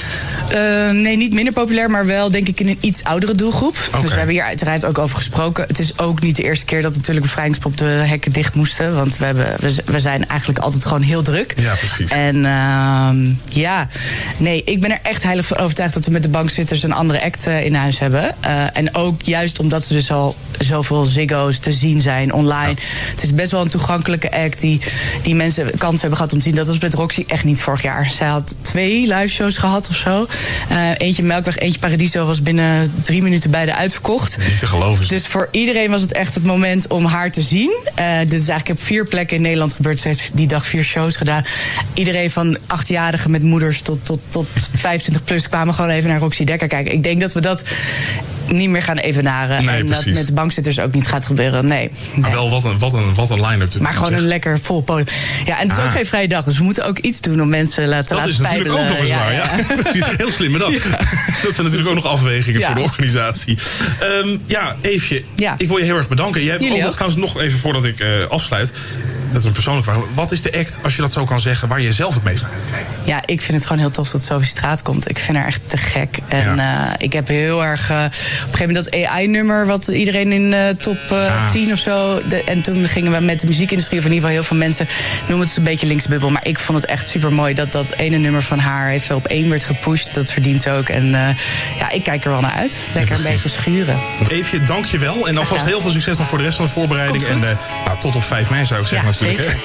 Speaker 14: Eh, nee, niet minder populair, maar wel denk ik in een iets oudere doelgroep. Dus we hebben hier uiteraard ook over gesproken. Het is ook niet de eerste keer dat natuurlijk bevrijdingspop de hekken dicht moesten. Want we, hebben, we, we zijn eigenlijk altijd gewoon heel druk.
Speaker 13: Ja, precies.
Speaker 14: En ehm, ja, nee, ik ben er echt heilig van overtuigd dat we met de bankzitters een andere act eh, in huis hebben. Eh, en ook juist omdat ze dus al zoveel ziggo's te zien zijn online. Het is best wel een toegankelijke act die, die mensen kans hebben gehad om te zien. Dat was met Roxy echt niet vorig jaar. Zij had twee live shows gehad of zo. Eh, eentje Melkweg, eentje Paradiso was binnen drie minuten beide uitverkocht.
Speaker 13: Niet te geloven.
Speaker 14: Dus voor iedereen was het echt het moment om haar te zien. Eh, dit is eigenlijk op vier plekken in Nederland gebeurd. Ze heeft die dag vier shows gedaan. Iedereen van achtjarigen met moeders tot, tot, tot 25 plus kwamen gewoon even naar Roxy Dekker kijken. Ik denk dat we dat niet meer gaan evenaren.
Speaker 13: Nee,
Speaker 14: en dat met de bankzitters ook niet gaat gebeuren. Nee.
Speaker 13: Maar wel, wat een, wat een, wat een line-up. tot
Speaker 14: Maar gewoon een lekker vol podium. Ja, en het is ook
Speaker 13: Ah.
Speaker 14: geen vrije dag. Dus we moeten ook iets doen om mensen laten
Speaker 13: Dat
Speaker 14: laten
Speaker 13: is natuurlijk ook nog eens waar, ja. [laughs] Heel slim bedacht. Dat zijn natuurlijk ook nog afwegingen voor de organisatie. Ehm, ja, Eefje, ik wil je heel erg bedanken. Jij hebt ook,
Speaker 14: ook.
Speaker 13: trouwens nog even voordat ik eh, afsluit... Dat is een persoonlijke vraag. Wat is de act, als je dat zo kan zeggen, waar je zelf het meest naar uitkijkt?
Speaker 14: Ja, ik vind het gewoon heel tof dat Sophie Straat komt. Ik vind haar echt te gek. En eh, ik heb heel erg... eh, op een gegeven moment dat AI-nummer... wat iedereen in eh, top eh,
Speaker 13: Ah.
Speaker 14: 10 of zo... De, en toen gingen we met de muziekindustrie... of in ieder geval heel veel mensen... noemen het een beetje linksbubbel. Maar ik vond het echt super mooi... dat dat ene nummer van haar even op één werd gepusht. Dat verdient ze ook. En ja, ik kijk er wel naar uit. Lekker een beetje schuren.
Speaker 13: Eefje, dank je wel. En alvast heel veel succes nog voor de rest van de voorbereiding. En nou, tot op 5 mei zou ik zeggen.
Speaker 14: Zeker.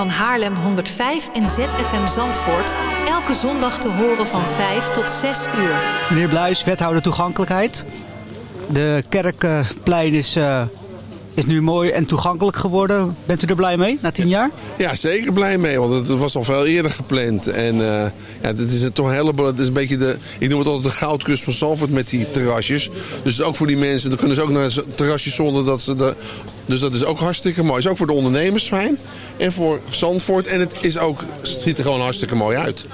Speaker 16: Van Haarlem 105 en ZFM Zandvoort. Elke zondag te horen van 5 tot 6 uur.
Speaker 17: Meneer Bluis, wethouder toegankelijkheid. De kerkplein is, eh, is nu mooi en toegankelijk geworden. Bent u er blij mee, na tien jaar?
Speaker 18: Ja, zeker blij mee, want het was al veel eerder gepland. En eh, ja, dit is toch een hele, het is een beetje de, ik noem het altijd de goudkust van Zandvoort met die terrasjes. Dus ook voor die mensen, dan kunnen ze ook naar terrasjes zonder dat ze de, dus dat is ook hartstikke mooi. Het is ook voor de ondernemers fijn en voor Zandvoort. En het, is ook, het ziet er gewoon hartstikke mooi uit.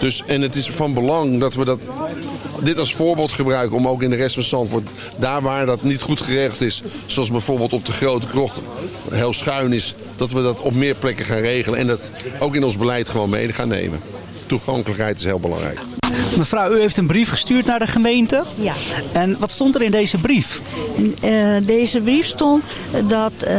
Speaker 18: Dus, en het is van belang dat we dat, dit als voorbeeld gebruiken om ook in de rest van Zandvoort, daar waar dat niet goed geregeld is, zoals bijvoorbeeld op de Grote Krocht heel schuin is, dat we dat op meer plekken gaan regelen en dat ook in ons beleid gewoon mee gaan nemen. Toegankelijkheid is heel belangrijk.
Speaker 17: Mevrouw, u heeft een brief gestuurd naar de gemeente.
Speaker 19: Ja.
Speaker 17: En wat stond er in deze brief?
Speaker 19: Eh, deze brief stond dat eh,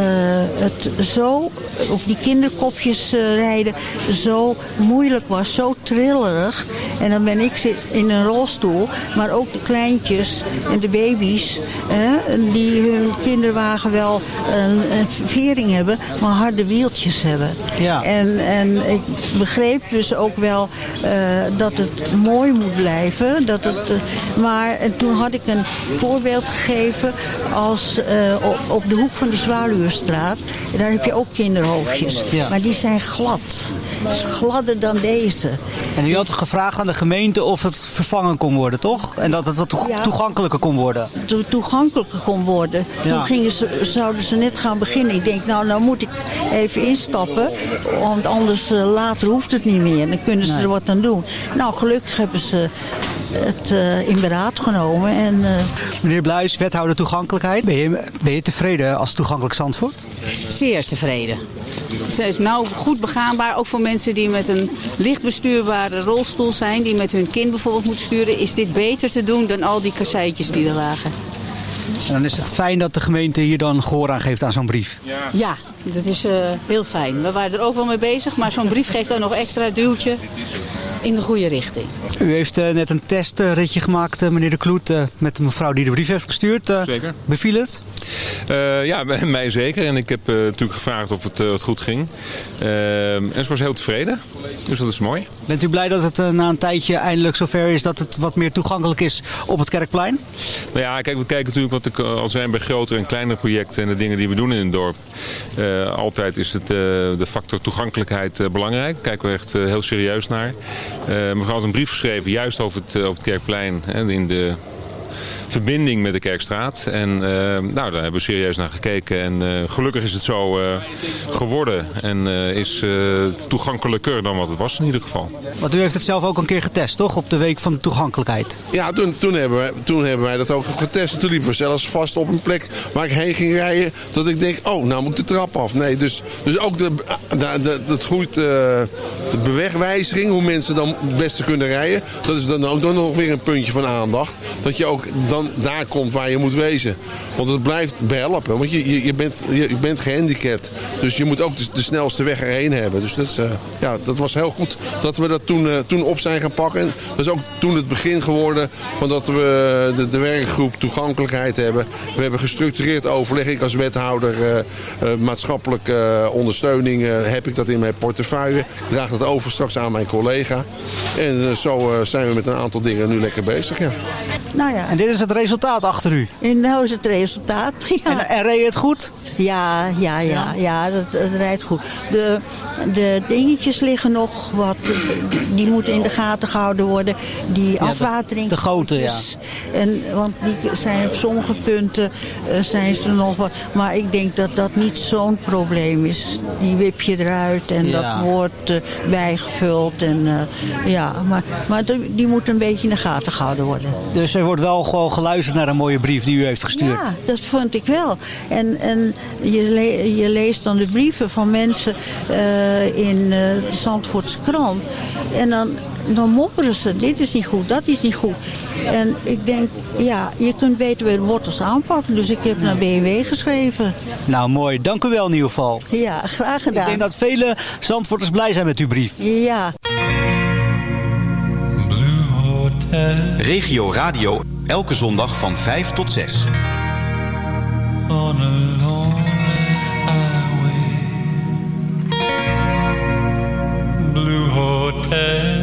Speaker 19: het zo, op die kinderkopjes eh, rijden, zo moeilijk was, zo trillerig. En dan ben ik zit in een rolstoel, maar ook de kleintjes en de baby's, hè, die hun kinderwagen wel een, een vering hebben, maar harde wieltjes hebben.
Speaker 17: Ja.
Speaker 19: En, en ik begreep dus ook wel dat het mooi moet blijven. Dat het, eh, maar en toen had ik een voorbeeld gegeven als eh, op, de hoek van de Zwaluwestraat. Daar heb je ook kinderhoofdjes.
Speaker 17: Ja.
Speaker 19: Maar die zijn glad. Dus gladder dan deze.
Speaker 17: En u had gevraagd aan de gemeente of het vervangen kon worden, toch? En dat het wat
Speaker 19: Ja.
Speaker 17: toegankelijker kon worden.
Speaker 19: To- toegankelijker kon worden.
Speaker 17: Ja.
Speaker 19: Toen gingen ze, zouden ze net gaan beginnen. Ik denk, nou, nou moet ik even instappen. Want anders eh, later hoeft het niet meer. Dan kunnen ze
Speaker 17: Nee.
Speaker 19: er wat aan doen. Nou, gelukkig hebben ze het eh, in beraad genomen. En, eh,
Speaker 17: Meneer Bluis, wethouder toegankelijkheid. Ben je, ben je tevreden als toegankelijk Zandvoort?
Speaker 20: Zeer tevreden. Het is nou goed begaanbaar, ook voor mensen die met een licht bestuurbare rolstoel zijn, die met hun kind bijvoorbeeld moeten sturen, is dit beter te doen dan al die kasseitjes die er lagen.
Speaker 17: En dan is het fijn dat de gemeente hier dan gehoor aan geeft aan zo'n brief.
Speaker 20: Ja, dat is eh, heel fijn. We waren er ook wel mee bezig, maar zo'n brief geeft ook nog extra duwtje in de goede richting.
Speaker 17: U heeft eh, net een testritje gemaakt, eh, meneer De Kloet, eh, met de mevrouw die de brief heeft gestuurd. Eh,
Speaker 21: Zeker.
Speaker 17: Beviel het?
Speaker 21: Eh, ja, [laughs] bij mij zeker. En ik heb eh, natuurlijk gevraagd of het, eh, het goed ging. Eh, en ze was heel tevreden. Dus dat is mooi.
Speaker 17: Bent u blij dat het na een tijdje eindelijk zover is dat het wat meer toegankelijk is op het Kerkplein?
Speaker 21: Nou ja, kijk, we kijken natuurlijk wat ik al zei bij grotere en kleinere projecten en de dingen die we doen in het dorp. Eh, altijd is het, eh, de factor toegankelijkheid eh, belangrijk. Daar kijken we echt heel serieus naar. Eh mevrouw had een brief geschreven juist over het, eh, over het Kerkplein en in de verbinding met de Kerkstraat. En eh, nou, daar hebben we serieus naar gekeken. En eh, gelukkig is het zo eh, geworden. En eh, is eh, het toegankelijker dan wat het was in ieder geval.
Speaker 17: Want u heeft het zelf ook een keer getest, toch? Op de week van de toegankelijkheid.
Speaker 18: Ja, toen, toen, hebben wij, toen hebben wij dat ook getest. En toen liepen we zelfs vast op een plek waar ik heen ging rijden. Dat ik denk, oh, nou moet ik de trap af. Nee, dus, dus ook de, de, de, het goed, eh, de bewegwijziging, hoe mensen dan het beste kunnen rijden. Dat is dan ook nog weer een puntje van aandacht. Dat je ook dan daar komt waar je moet wezen. Want het blijft behelpen. Want je, je, je, bent, je, je bent gehandicapt. Dus je moet ook de, de snelste weg erheen hebben. Dus dat, is, eh, ja, dat was heel goed dat we dat toen, eh, toen op zijn gaan pakken. En dat is ook toen het begin geworden van dat we de, de werkgroep toegankelijkheid hebben. We hebben gestructureerd overleg. Ik als wethouder eh, eh, maatschappelijke eh, ondersteuning eh, heb ik dat in mijn portefeuille. Ik draag dat over straks aan mijn collega. En eh, zo eh, zijn we met een aantal dingen nu lekker bezig. Ja.
Speaker 19: nou ja.
Speaker 17: En dit is het resultaat achter u?
Speaker 19: En nou is het resultaat. [laughs] Ja.
Speaker 17: En, en reed het goed?
Speaker 19: Ja, ja, ja, ja, dat, het rijdt goed. De, de dingetjes liggen nog wat, die moeten in de gaten gehouden worden. Die
Speaker 17: de-
Speaker 19: afwatering.
Speaker 17: de goten, ja.
Speaker 19: En, want die zijn op sommige punten eh, zijn ze nog wat. Maar ik denk dat dat niet zo'n probleem is. Die wip je eruit en
Speaker 17: Ja.
Speaker 19: dat wordt eh, bijgevuld. En, eh, ja, maar maar die, die moet een beetje in de gaten gehouden worden.
Speaker 17: Dus er wordt wel gewoon geluisterd naar een mooie brief die u heeft gestuurd.
Speaker 19: Ja, dat vond ik wel. En, en je, le- je leest dan de brieven van mensen eh, in eh, de Zandvoortse krant. En dan, dan mopperen ze, dit is niet goed, dat is niet goed. En ik denk, ja, je kunt beter bij de wortels aanpakken. Dus ik heb naar BMW geschreven.
Speaker 17: Nou, mooi. Dank u wel in ieder geval.
Speaker 19: Ja, graag gedaan.
Speaker 17: Ik denk dat vele Zandvoorters blij zijn met uw brief.
Speaker 19: Ja. Eh.
Speaker 3: Regio Radio, elke zondag van 5 tot 6.
Speaker 8: On a Blue Hotel.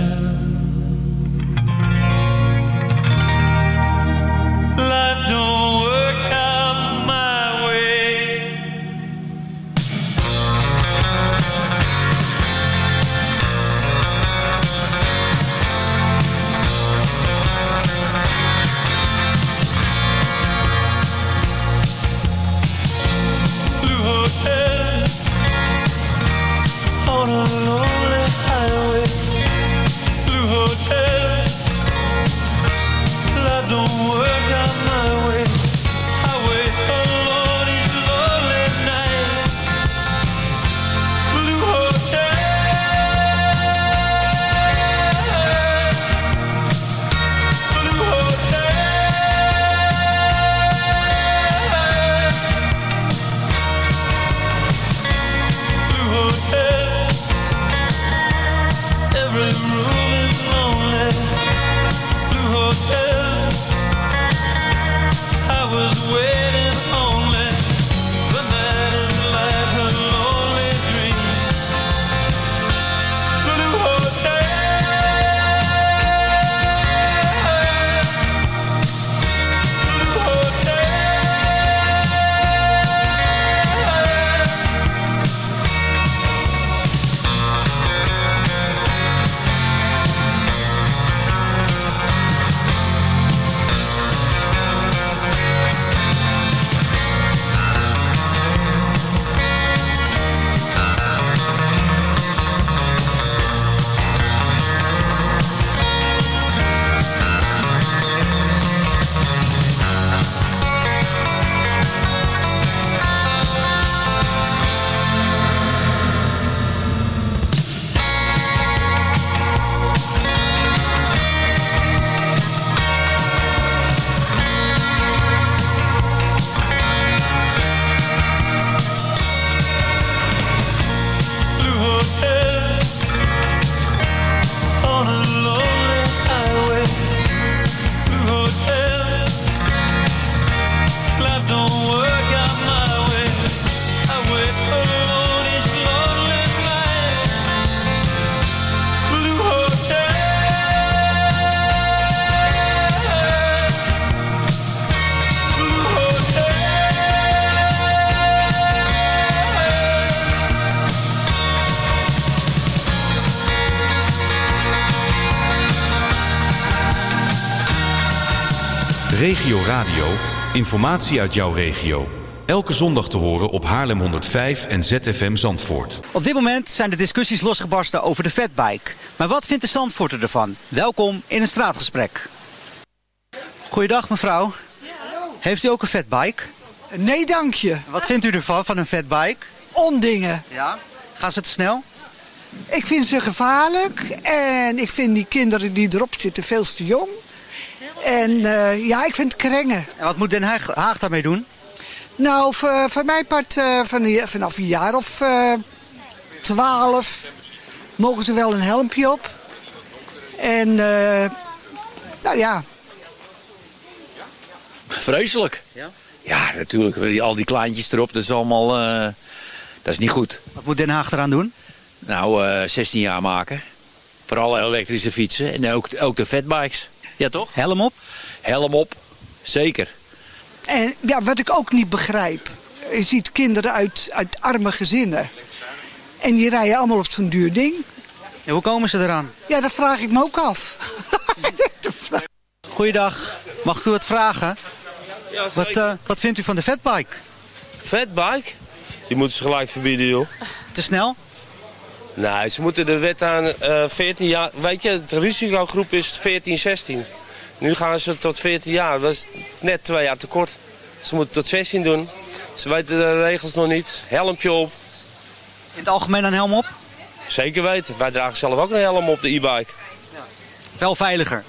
Speaker 3: Regio Radio, informatie uit jouw regio. Elke zondag te horen op Haarlem 105 en ZFM Zandvoort.
Speaker 17: Op dit moment zijn de discussies losgebarsten over de fatbike. Maar wat vindt de Zandvoorter ervan? Welkom in een straatgesprek. Goeiedag mevrouw. Heeft u ook een fatbike?
Speaker 22: Nee, dank je.
Speaker 17: Wat vindt u ervan, van een fatbike?
Speaker 22: Ondingen.
Speaker 17: Ja. Gaan ze te snel?
Speaker 22: Ik vind ze gevaarlijk. En ik vind die kinderen die erop zitten veel te jong. En eh, ja, ik vind het krengen.
Speaker 17: En wat moet Den Haag, Haag daarmee doen?
Speaker 22: Nou, voor, voor mijn part eh, van, vanaf een jaar of eh, twaalf mogen ze wel een helmpje op. En eh, nou ja,
Speaker 23: Vreselijk.
Speaker 17: Ja?
Speaker 23: Ja, natuurlijk. Al die kleintjes erop, dat is allemaal... eh, dat is niet goed.
Speaker 17: Wat moet Den Haag eraan doen?
Speaker 23: Nou, eh 16 jaar maken. Voor alle elektrische fietsen. En ook, ook de fatbikes. Ja, toch?
Speaker 17: Helm op?
Speaker 23: Helm op. Zeker.
Speaker 22: En ja, wat ik ook niet begrijp. Je ziet kinderen uit, uit arme gezinnen. En die rijden allemaal op zo'n duur ding.
Speaker 17: En hoe komen ze eraan?
Speaker 22: Ja, dat vraag ik me ook af. [laughs]
Speaker 17: Goeiedag. Mag ik u wat vragen? wat, eh, wat vindt u van de fatbike?
Speaker 24: Fatbike? Die moeten ze gelijk verbieden, joh.
Speaker 17: Te snel?
Speaker 24: Nee, ze moeten de wet aan eh 14 jaar... Weet je, de risicogroep is 14, 16. Nu gaan ze tot 14 jaar. Dat is net twee jaar te kort. Ze moeten tot 16 doen. Ze weten de regels nog niet. Helmpje op.
Speaker 17: In het algemeen een helm op?
Speaker 24: Zeker weten. Wij dragen zelf ook een helm op de e-bike.
Speaker 17: Wel veiliger.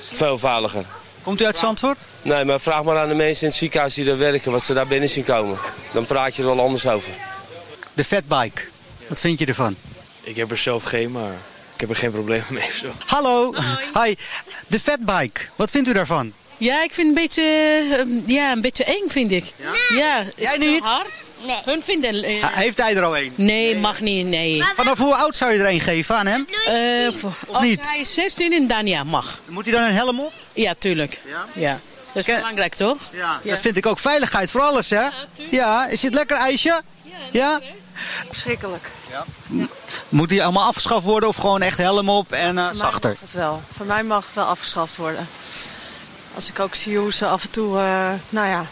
Speaker 24: Veel veiliger.
Speaker 17: Komt u uit Zandvoort?
Speaker 24: Nee, maar vraag maar aan de mensen in het ziekenhuis die daar werken... wat ze daar binnen zien komen. Dan praat je er wel anders over.
Speaker 17: De fatbike. Wat vind je ervan?
Speaker 24: Ik heb er zelf geen, maar ik heb er geen probleem mee. of Zo.
Speaker 17: Hallo. Hi. De fatbike. Wat vindt u daarvan?
Speaker 25: Ja, ik vind het een beetje, eh, ja, een beetje eng, vind ik. Ja? Jij
Speaker 17: niet?
Speaker 25: hard. Nee. Hun vinden...
Speaker 17: Ha- Heeft hij er al een?
Speaker 25: nee, mag niet, nee.
Speaker 17: Vanaf hoe oud zou je er een geven aan hem?
Speaker 25: Eh, voor- als
Speaker 17: niet?
Speaker 25: hij is 16 en dan ja, mag.
Speaker 17: Moet hij dan een helm op?
Speaker 25: Ja, tuurlijk. Ja? Dat is belangrijk, toch?
Speaker 17: Ja. Dat vind ik ook veiligheid voor alles, hè? Ja, is het lekker ijsje? Ja?
Speaker 26: Verschrikkelijk.
Speaker 17: Moet die allemaal afgeschaft worden of gewoon echt helm op en
Speaker 26: mij
Speaker 17: zachter?
Speaker 26: mag het wel. Voor mij mag het wel afgeschaft worden. Als ik ook zie hoe ze af en toe, eh, nou ja,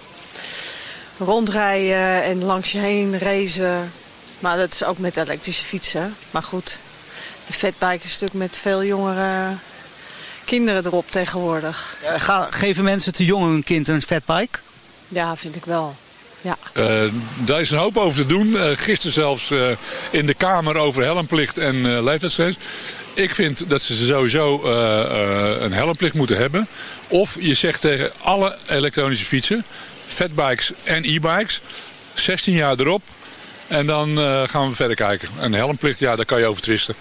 Speaker 26: rondrijden en langs je heen racen. Maar dat is ook met elektrische fietsen. Maar goed, de fatbike is natuurlijk met veel jongere kinderen erop tegenwoordig.
Speaker 17: Ga- geven mensen te jong een kind een fatbike?
Speaker 26: Ja, vind ik wel. Ja.
Speaker 27: Eh, daar is een hoop over te doen. Eh, gisteren zelfs eh, in de Kamer over helmplicht en uh, leeftijdsgrens. Ik vind dat ze sowieso eh, eh, een helmplicht moeten hebben. Of je zegt tegen alle elektronische fietsen, fatbikes en e-bikes, 16 jaar erop. En dan eh, gaan we verder kijken. Een helmplicht, ja, daar kan je over twisten.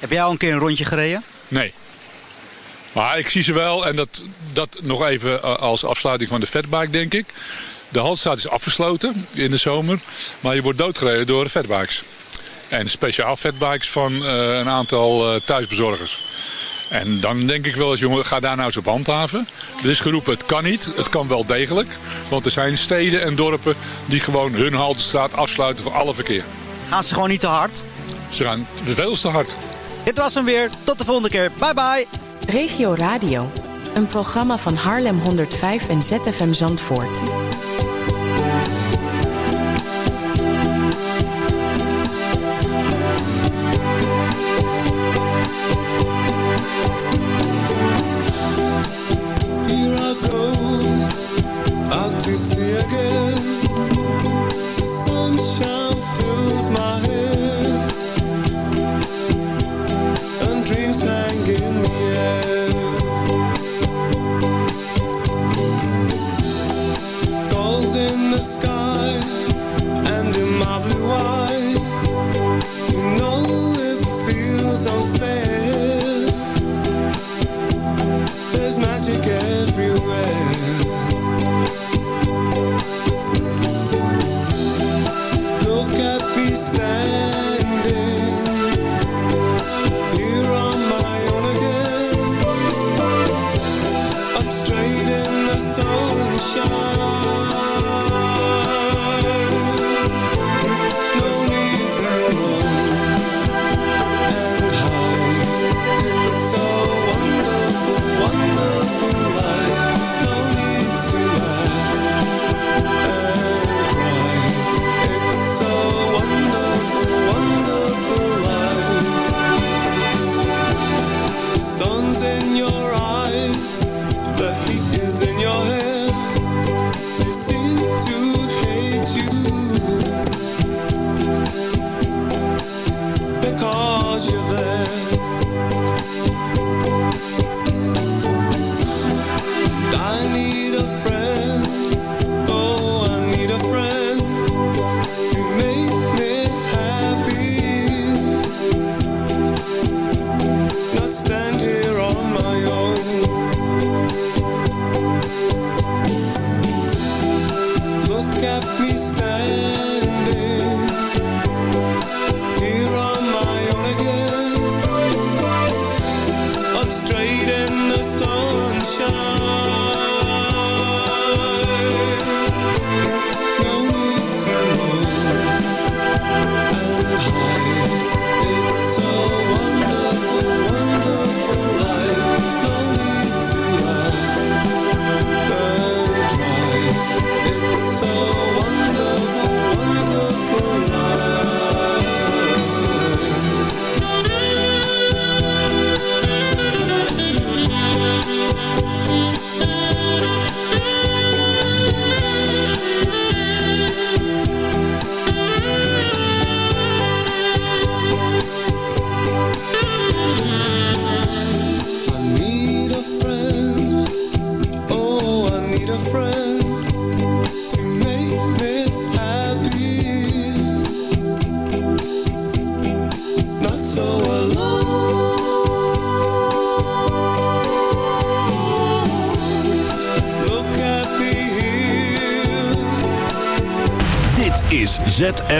Speaker 17: Heb jij al een keer een rondje gereden?
Speaker 27: Nee. Maar ik zie ze wel, en dat, dat nog even als afsluiting van de fatbike, denk ik. De haltstraat is afgesloten in de zomer, maar je wordt doodgereden door fatbikes. En speciaal fatbikes van eh, een aantal eh, thuisbezorgers. En dan denk ik wel eens, jongen, ga daar nou eens op handhaven. Er is geroepen, het kan niet, het kan wel degelijk. Want er zijn steden en dorpen die gewoon hun haltestraat afsluiten voor alle verkeer.
Speaker 17: Gaan ze gewoon niet te hard?
Speaker 27: Ze gaan veel te hard.
Speaker 17: Dit was hem weer. Tot de volgende keer. Bye bye.
Speaker 5: Regio Radio. Een programma van Haarlem 105 en ZFM Zandvoort.